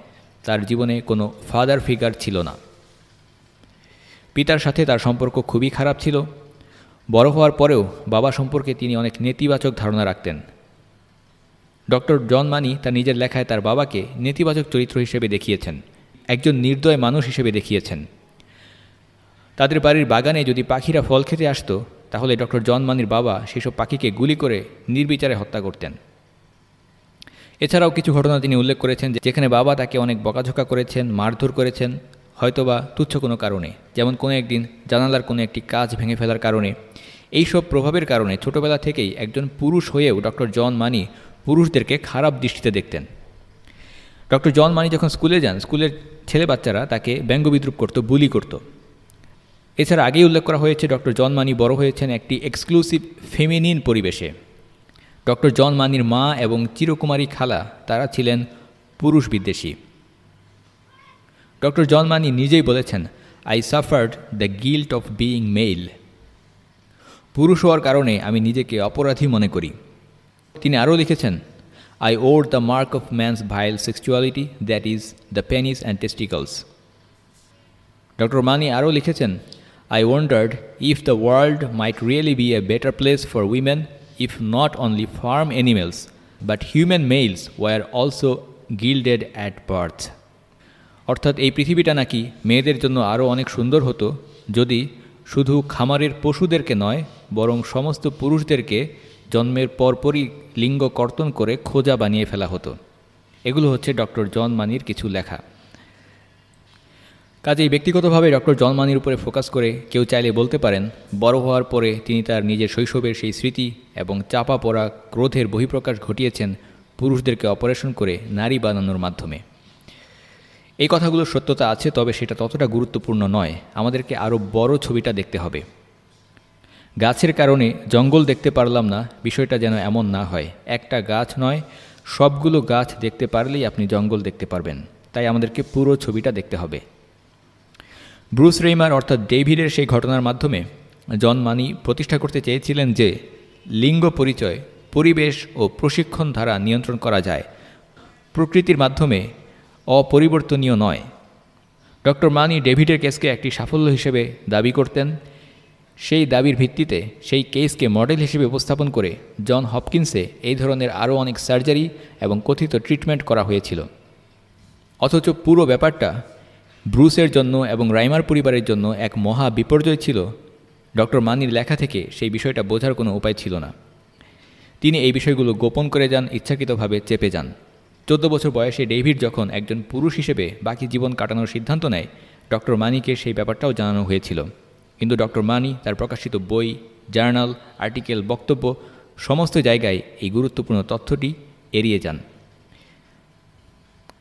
তার জীবনে কোনো ফাদার ফিগার ছিল না। পিতার সাথে তার সম্পর্ক খুবই খারাপ ছিল। বড় হওয়ার পরেও বাবা সম্পর্কে তিনি অনেক নেতিবাচক ধারণা রাখতেন। ডক্টর জন মানি তার নিজের লেখায় তার বাবাকে নেতিবাচক চরিত্র হিসেবে দেখিয়েছেন, একজন নির্দয় মানুষ হিসেবে দেখিয়েছেন। তাদের বাড়ির বাগানে যদি পাখিরা ফল খেতে আসতো, তাহলে ডক্টর জন মানির বাবা সেসব পাখিকে গুলি করে নির্বিচারে হত্যা করতেন। এছাড়াও কিছু ঘটনা তিনি উল্লেখ করেছেন যেখানে বাবা তাকে অনেক বকাঝোকা করেছেন, মারধর করেছেন, হয়তোবা তুচ্ছ কোনো কারণে, যেমন কোনো একদিন জানালার কোনো একটি কাজ ভেঙে ফেলার কারণে। এইসব প্রভাবের কারণে ছোটবেলা থেকেই একজন পুরুষ হয়েও ডক্টর জন মানি পুরুষদেরকে খারাপ দৃষ্টিতে দেখতেন। ডক্টর জন মানি যখন স্কুলে যান, স্কুলের ছেলে বাচ্চারা তাকে ব্যঙ্গ বিদ্রুপ করতো, বুলি করতো। এছাড়া আগেই উল্লেখ করা হয়েছে, ডক্টর জন মানি বড় হয়েছেন একটি এক্সক্লুসিভ ফেমিনিন পরিবেশে। ডক্টর জন মানির মা এবং চিরকুমারী খালা, তারা ছিলেন পুরুষ বিদ্বেষী। ডক্টর জন মানি নিজেই বলেছেন I suffered the guilt of being male পুরুষ হওয়ার কারণে আমি নিজেকে অপরাধী মনে করি। তিনি আরও লিখেছেন I abhor the mark of man's vile sexuality that is the penis and testicles doctor Money আরও লিখেছেন I wondered if the world might really be a better place for women if not only farm animals but human males were also gelded at birth অর্থাৎ এই পৃথিবীটা নাকি মেয়েদের জন্য আরও অনেক সুন্দর হতো, যদি শুধু খামারের পশুদেরকে নয়, বরং সমস্ত পুরুষদেরকে জন্মের পরপরই লিঙ্গ কর্তন করে খোঁজা বানিয়ে ফেলা হতো। এগুলো হচ্ছে ডক্টর জন মানির কিছু লেখা। কাজেই ব্যক্তিগতভাবে ডক্টর জন মানির উপরে ফোকাস করে কেউ চাইলে বলতে পারেন, বড় হওয়ার পরে তিনি তার নিজের শৈশবের সেই স্মৃতি এবং চাপা পড়া ক্রোধের বহিঃপ্রকাশ ঘটিয়েছেন পুরুষদেরকে অপারেশন করে নারী বানানোর মাধ্যমে। এই কথাগুলোর সত্যতা আছে, তবে সেটা ততটা গুরুত্বপূর্ণ নয়। আমাদেরকে আরও বড় ছবিটা দেখতে হবে। গাছের কারণে জঙ্গল দেখতে পারলাম না, বিষয়টা যেন এমন না হয়। একটা গাছ নয়, সবগুলো গাছ দেখতে পারলেই আপনি জঙ্গল দেখতে পারবেন। তাই আমাদেরকে পুরো ছবিটা দেখতে হবে। ব্রুস রেইমার অর্থাৎ ডেভিডের সেই ঘটনার মাধ্যমে জন মানি প্রতিষ্ঠা করতে চেয়েছিলেন যে লিঙ্গ পরিচয়, পরিবেশ ও প্রশিক্ষণ দ্বারা নিয়ন্ত্রণ করা যায়। প্রকৃতির মাধ্যমে অপরিবর্তনীয় নয়। ডক্টর মানি ডেভিডের কেসকে একটি সাফল্য হিসেবে দাবি করতেন। সেই দাবির ভিত্তিতে সেই কেসকে মডেল হিসেবে উপস্থাপন করে জন হপকিন্সে এই ধরনের আরও অনেক সার্জারি এবং কথিত ট্রিটমেন্ট করা হয়েছিল। অথচ পুরো ব্যাপারটা ব্রুসের জন্য এবং রাইমার পরিবারের জন্য এক মহা বিপর্যয় ছিল। ডক্টর মানির লেখা থেকে সেই বিষয়টা বোঝার কোনো উপায় ছিল না। তিনি এই বিষয়গুলো গোপন করে যান, ইচ্ছাকৃতভাবে চেপে যান। চোদ্দ বছর বয়সে ডেভিড যখন একজন পুরুষ হিসেবে বাকি জীবন কাটানোর সিদ্ধান্ত নেয়, ডক্টর মানিকে সেই ব্যাপারটাও জানানো হয়েছিল। কিন্তু ডক্টর মানি, তার প্রকাশিত বই, জার্নাল, আর্টিকেল, বক্তব্য, সমস্ত জায়গায় এই গুরুত্বপূর্ণ তথ্যটি এড়িয়ে যান।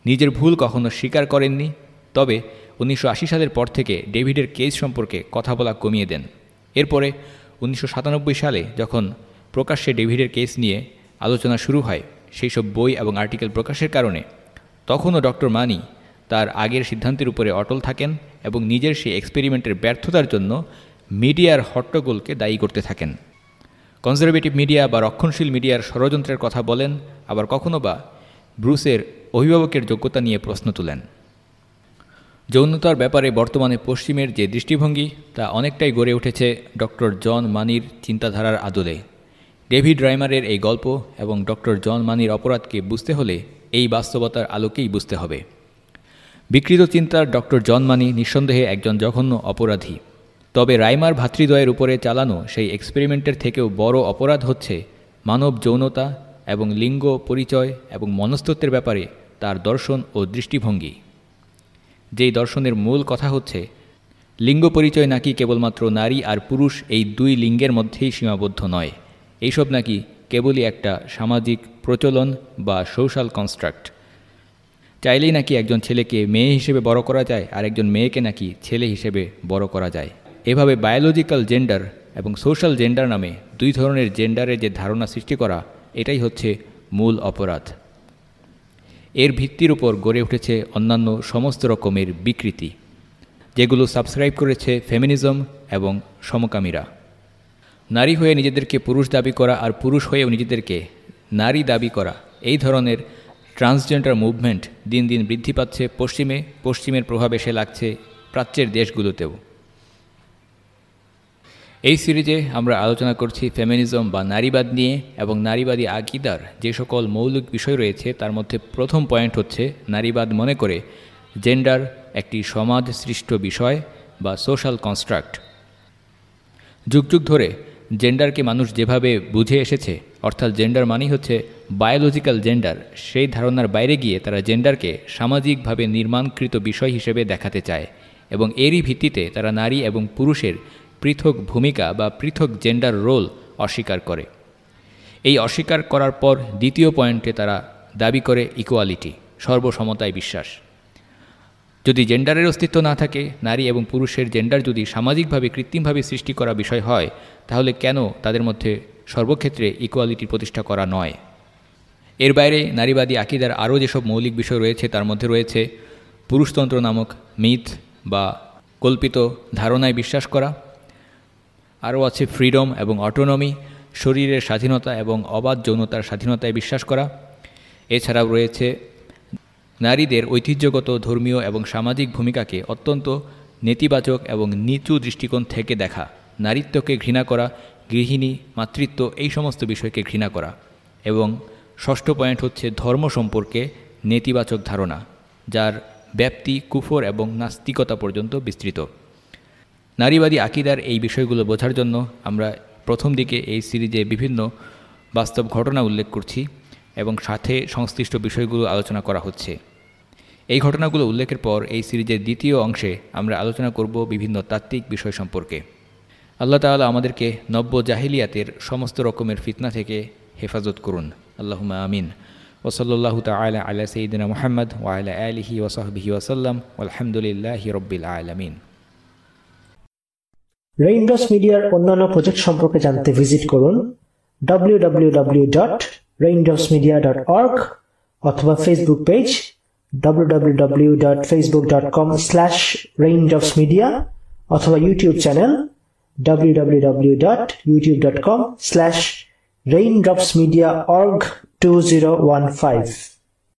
নিজের ভুল কখনো স্বীকার করেননি, তবে উনিশশো আশি সালের পর থেকে ডেভিডের কেস সম্পর্কে কথা বলা কমিয়ে দেন। এরপরে উনিশশো সাতানব্বই সালে যখন প্রকাশ্যে ডেভিডের কেস নিয়ে আলোচনা শুরু হয়, সেই সব বই এবং আর্টিকেল প্রকাশের কারণে, তখনও ডক্টর মানি তার আগের সিদ্ধান্তের উপরে অটল থাকেন এবং নিজের সেই এক্সপেরিমেন্টের ব্যর্থতার জন্য মিডিয়ার হট্টগোলকে দায়ী করতে থাকেন। কনজারভেটিভ মিডিয়া বা রক্ষণশীল মিডিয়ার ষড়যন্ত্রের কথা বলেন, আবার কখনো বা ব্রুসের অভিভাবকের যোগ্যতা নিয়ে প্রশ্ন তুলেন। যৌনতার ব্যাপারে বর্তমানে পশ্চিমের যে দৃষ্টিভঙ্গি, তা অনেকটাই গড়ে উঠেছে ডক্টর জন মানির চিন্তাধারার আদলে। ডেভিড রাইমারের এই গল্প এবং ডক্টর জন মানির অপরাধকে বুঝতে হলে এই বাস্তবতার আলোকেই বুঝতে হবে। বিকৃত চিন্তার ডক্টর জন মানি নিঃসন্দেহে একজন জঘন্য অপরাধী। তবে রাইমার ভাতৃদ্বয়ের উপরে চালানো সেই এক্সপেরিমেন্টের থেকেও বড় অপরাধ হচ্ছে মানব যৌনতা এবং লিঙ্গ পরিচয় এবং মনস্তত্বের ব্যাপারে তার দর্শন ও দৃষ্টিভঙ্গি। যেই দর্শনের মূল কথা হচ্ছে, লিঙ্গ পরিচয় নাকি কেবলমাত্র নারী আর পুরুষ এই দুই লিঙ্গের মধ্যেই সীমাবদ্ধ নয়। এইসব নাকি কেবলই একটা সামাজিক প্রচলন বা সোশ্যাল কনস্ট্রাক্ট। চাইলেই নাকি একজন ছেলেকে মেয়ে হিসেবে বড় করা যায় আর একজন মেয়েকে নাকি ছেলে হিসেবে বড় করা যায়। এভাবে বায়োলজিক্যাল জেন্ডার এবং সোশ্যাল জেন্ডার নামে দুই ধরনের জেন্ডারের যে ধারণা সৃষ্টি করা, এটাই হচ্ছে মূল অপরাধ। এর ভিত্তির উপর গড়ে উঠেছে অন্যান্য সমস্ত রকমের বিকৃতি, যেগুলো সাবস্ক্রাইব করেছে ফেমিনিজম এবং সমকামীরা। নারী হয়ে নিজেদেরকে পুরুষ দাবি করা আর পুরুষ হয়েও নিজেদেরকে নারী দাবি করা, এই ধরনের ট্রান্সজেন্ডার মুভমেন্ট দিন দিন বৃদ্ধি পাচ্ছে, পশ্চিমে, পশ্চিমের প্রভাব এসে লাগছে প্রাচ্যের দেশগুলোতেও। এই সিরিজে আমরা আলোচনা করছি ফেমিনিজম বা নারীবাদ নিয়ে এবং নারীবাদী আকিদার যে সকল মৌলিক বিষয় রয়েছে, তার মধ্যে প্রথম পয়েন্ট হচ্ছে নারীবাদ মনে করে জেন্ডার একটি সমাজ সৃষ্ট বিষয় বা সোশ্যাল কনস্ট্রাক্ট। যুগ যুগ ধরে জেন্ডারকে মানুষ যেভাবে বুঝে এসেছে অর্থাৎ জেন্ডার মানেই হচ্ছে বায়োলজিক্যাল জেন্ডার সেই ধারণার বাইরে গিয়ে তারা জেন্ডারকে সামাজিকভাবে নির্মাণকৃত বিষয় হিসেবে দেখাতে চায় এবং এরই ভিত্তিতে তারা নারী এবং পুরুষের পৃথক ভূমিকা বা পৃথক জেন্ডার রোল অস্বীকার করে। এই অস্বীকার করার পর দ্বিতীয় পয়েন্টে তারা দাবি করে ইকুয়ালিটি সর্বসমতায় বিশ্বাস। যদি জেন্ডারের অস্তিত্ব না থাকে, নারী এবং পুরুষের জেন্ডার যদি সামাজিকভাবে কৃত্রিমভাবে সৃষ্টি করা বিষয় হয়, তাহলে কেন তাদের মধ্যে সর্বক্ষেত্রে ইকুয়ালিটি প্রতিষ্ঠা করা নয়। এর বাইরে নারীবাদী আকিদার আরও যেসব মৌলিক বিষয় রয়েছে, তার মধ্যে রয়েছে পুরুষতন্ত্র নামক মিথ বা কল্পিত ধারণায় বিশ্বাস করা। আরও আছে ফ্রিডম এবং অটোনমি শরীরের স্বাধীনতা এবং অবাধ যৌনতার স্বাধীনতায় বিশ্বাস করা। এছাড়াও রয়েছে নারীদের ঐতিহ্যগত, ধর্মীয় এবং সামাজিক ভূমিকাকে অত্যন্ত নেতিবাচক এবং নিচু দৃষ্টিকোণ থেকে দেখা। নারীত্বকে ঘৃণা করা গৃহিণী, মাতৃত্ব এই সমস্ত বিষয়কে ঘৃণা করা এবং ষষ্ঠ পয়েন্ট হচ্ছে ধর্ম সম্পর্কে নেতিবাচক ধারণা, যার ব্যাপ্তি, কুফর এবং নাস্তিকতা পর্যন্ত বিস্তৃত। নারীবাদী আকিদার এই বিষয়গুলো বোঝার জন্য আমরা প্রথম দিকে এই সিরিজে বিভিন্ন বাস্তব ঘটনা উল্লেখ করছি এবং সাথে সংশ্লিষ্ট বিষয়গুলো আলোচনা করা হচ্ছে। এই ঘটনাগুলো উল্লেখের পর এই সিরিজের দ্বিতীয় অংশে আমরা আলোচনা করব বিভিন্ন তাত্ত্বিক বিষয় সম্পর্কে। আল্লাহ তাআলা আমাদেরকে নব্য জাহিলিয়াতের সমস্ত রকমের ফিতনা থেকে হেফাজত করুন। আল্লাহুমা আমিন। ওসল্লাহ তালা আলা সঈদিনা মোহাম্মদ ওয়ালা আলিহি ওসহবিহি ওসাল্লাম আলহামদুলিল্লাহ রব্বিল আলমিন। রেইনড্রপস মিডিয়ার অন্যান্য প্রজেক্ট সম্পর্কে জানতে ভিজিট করুন www.raindropsmedia.org অথবা ফেসবুক পেজ www.facebook.com/raindropsmedia অথবা YouTube channel www.youtube.com slash raindropsmediaorg 2015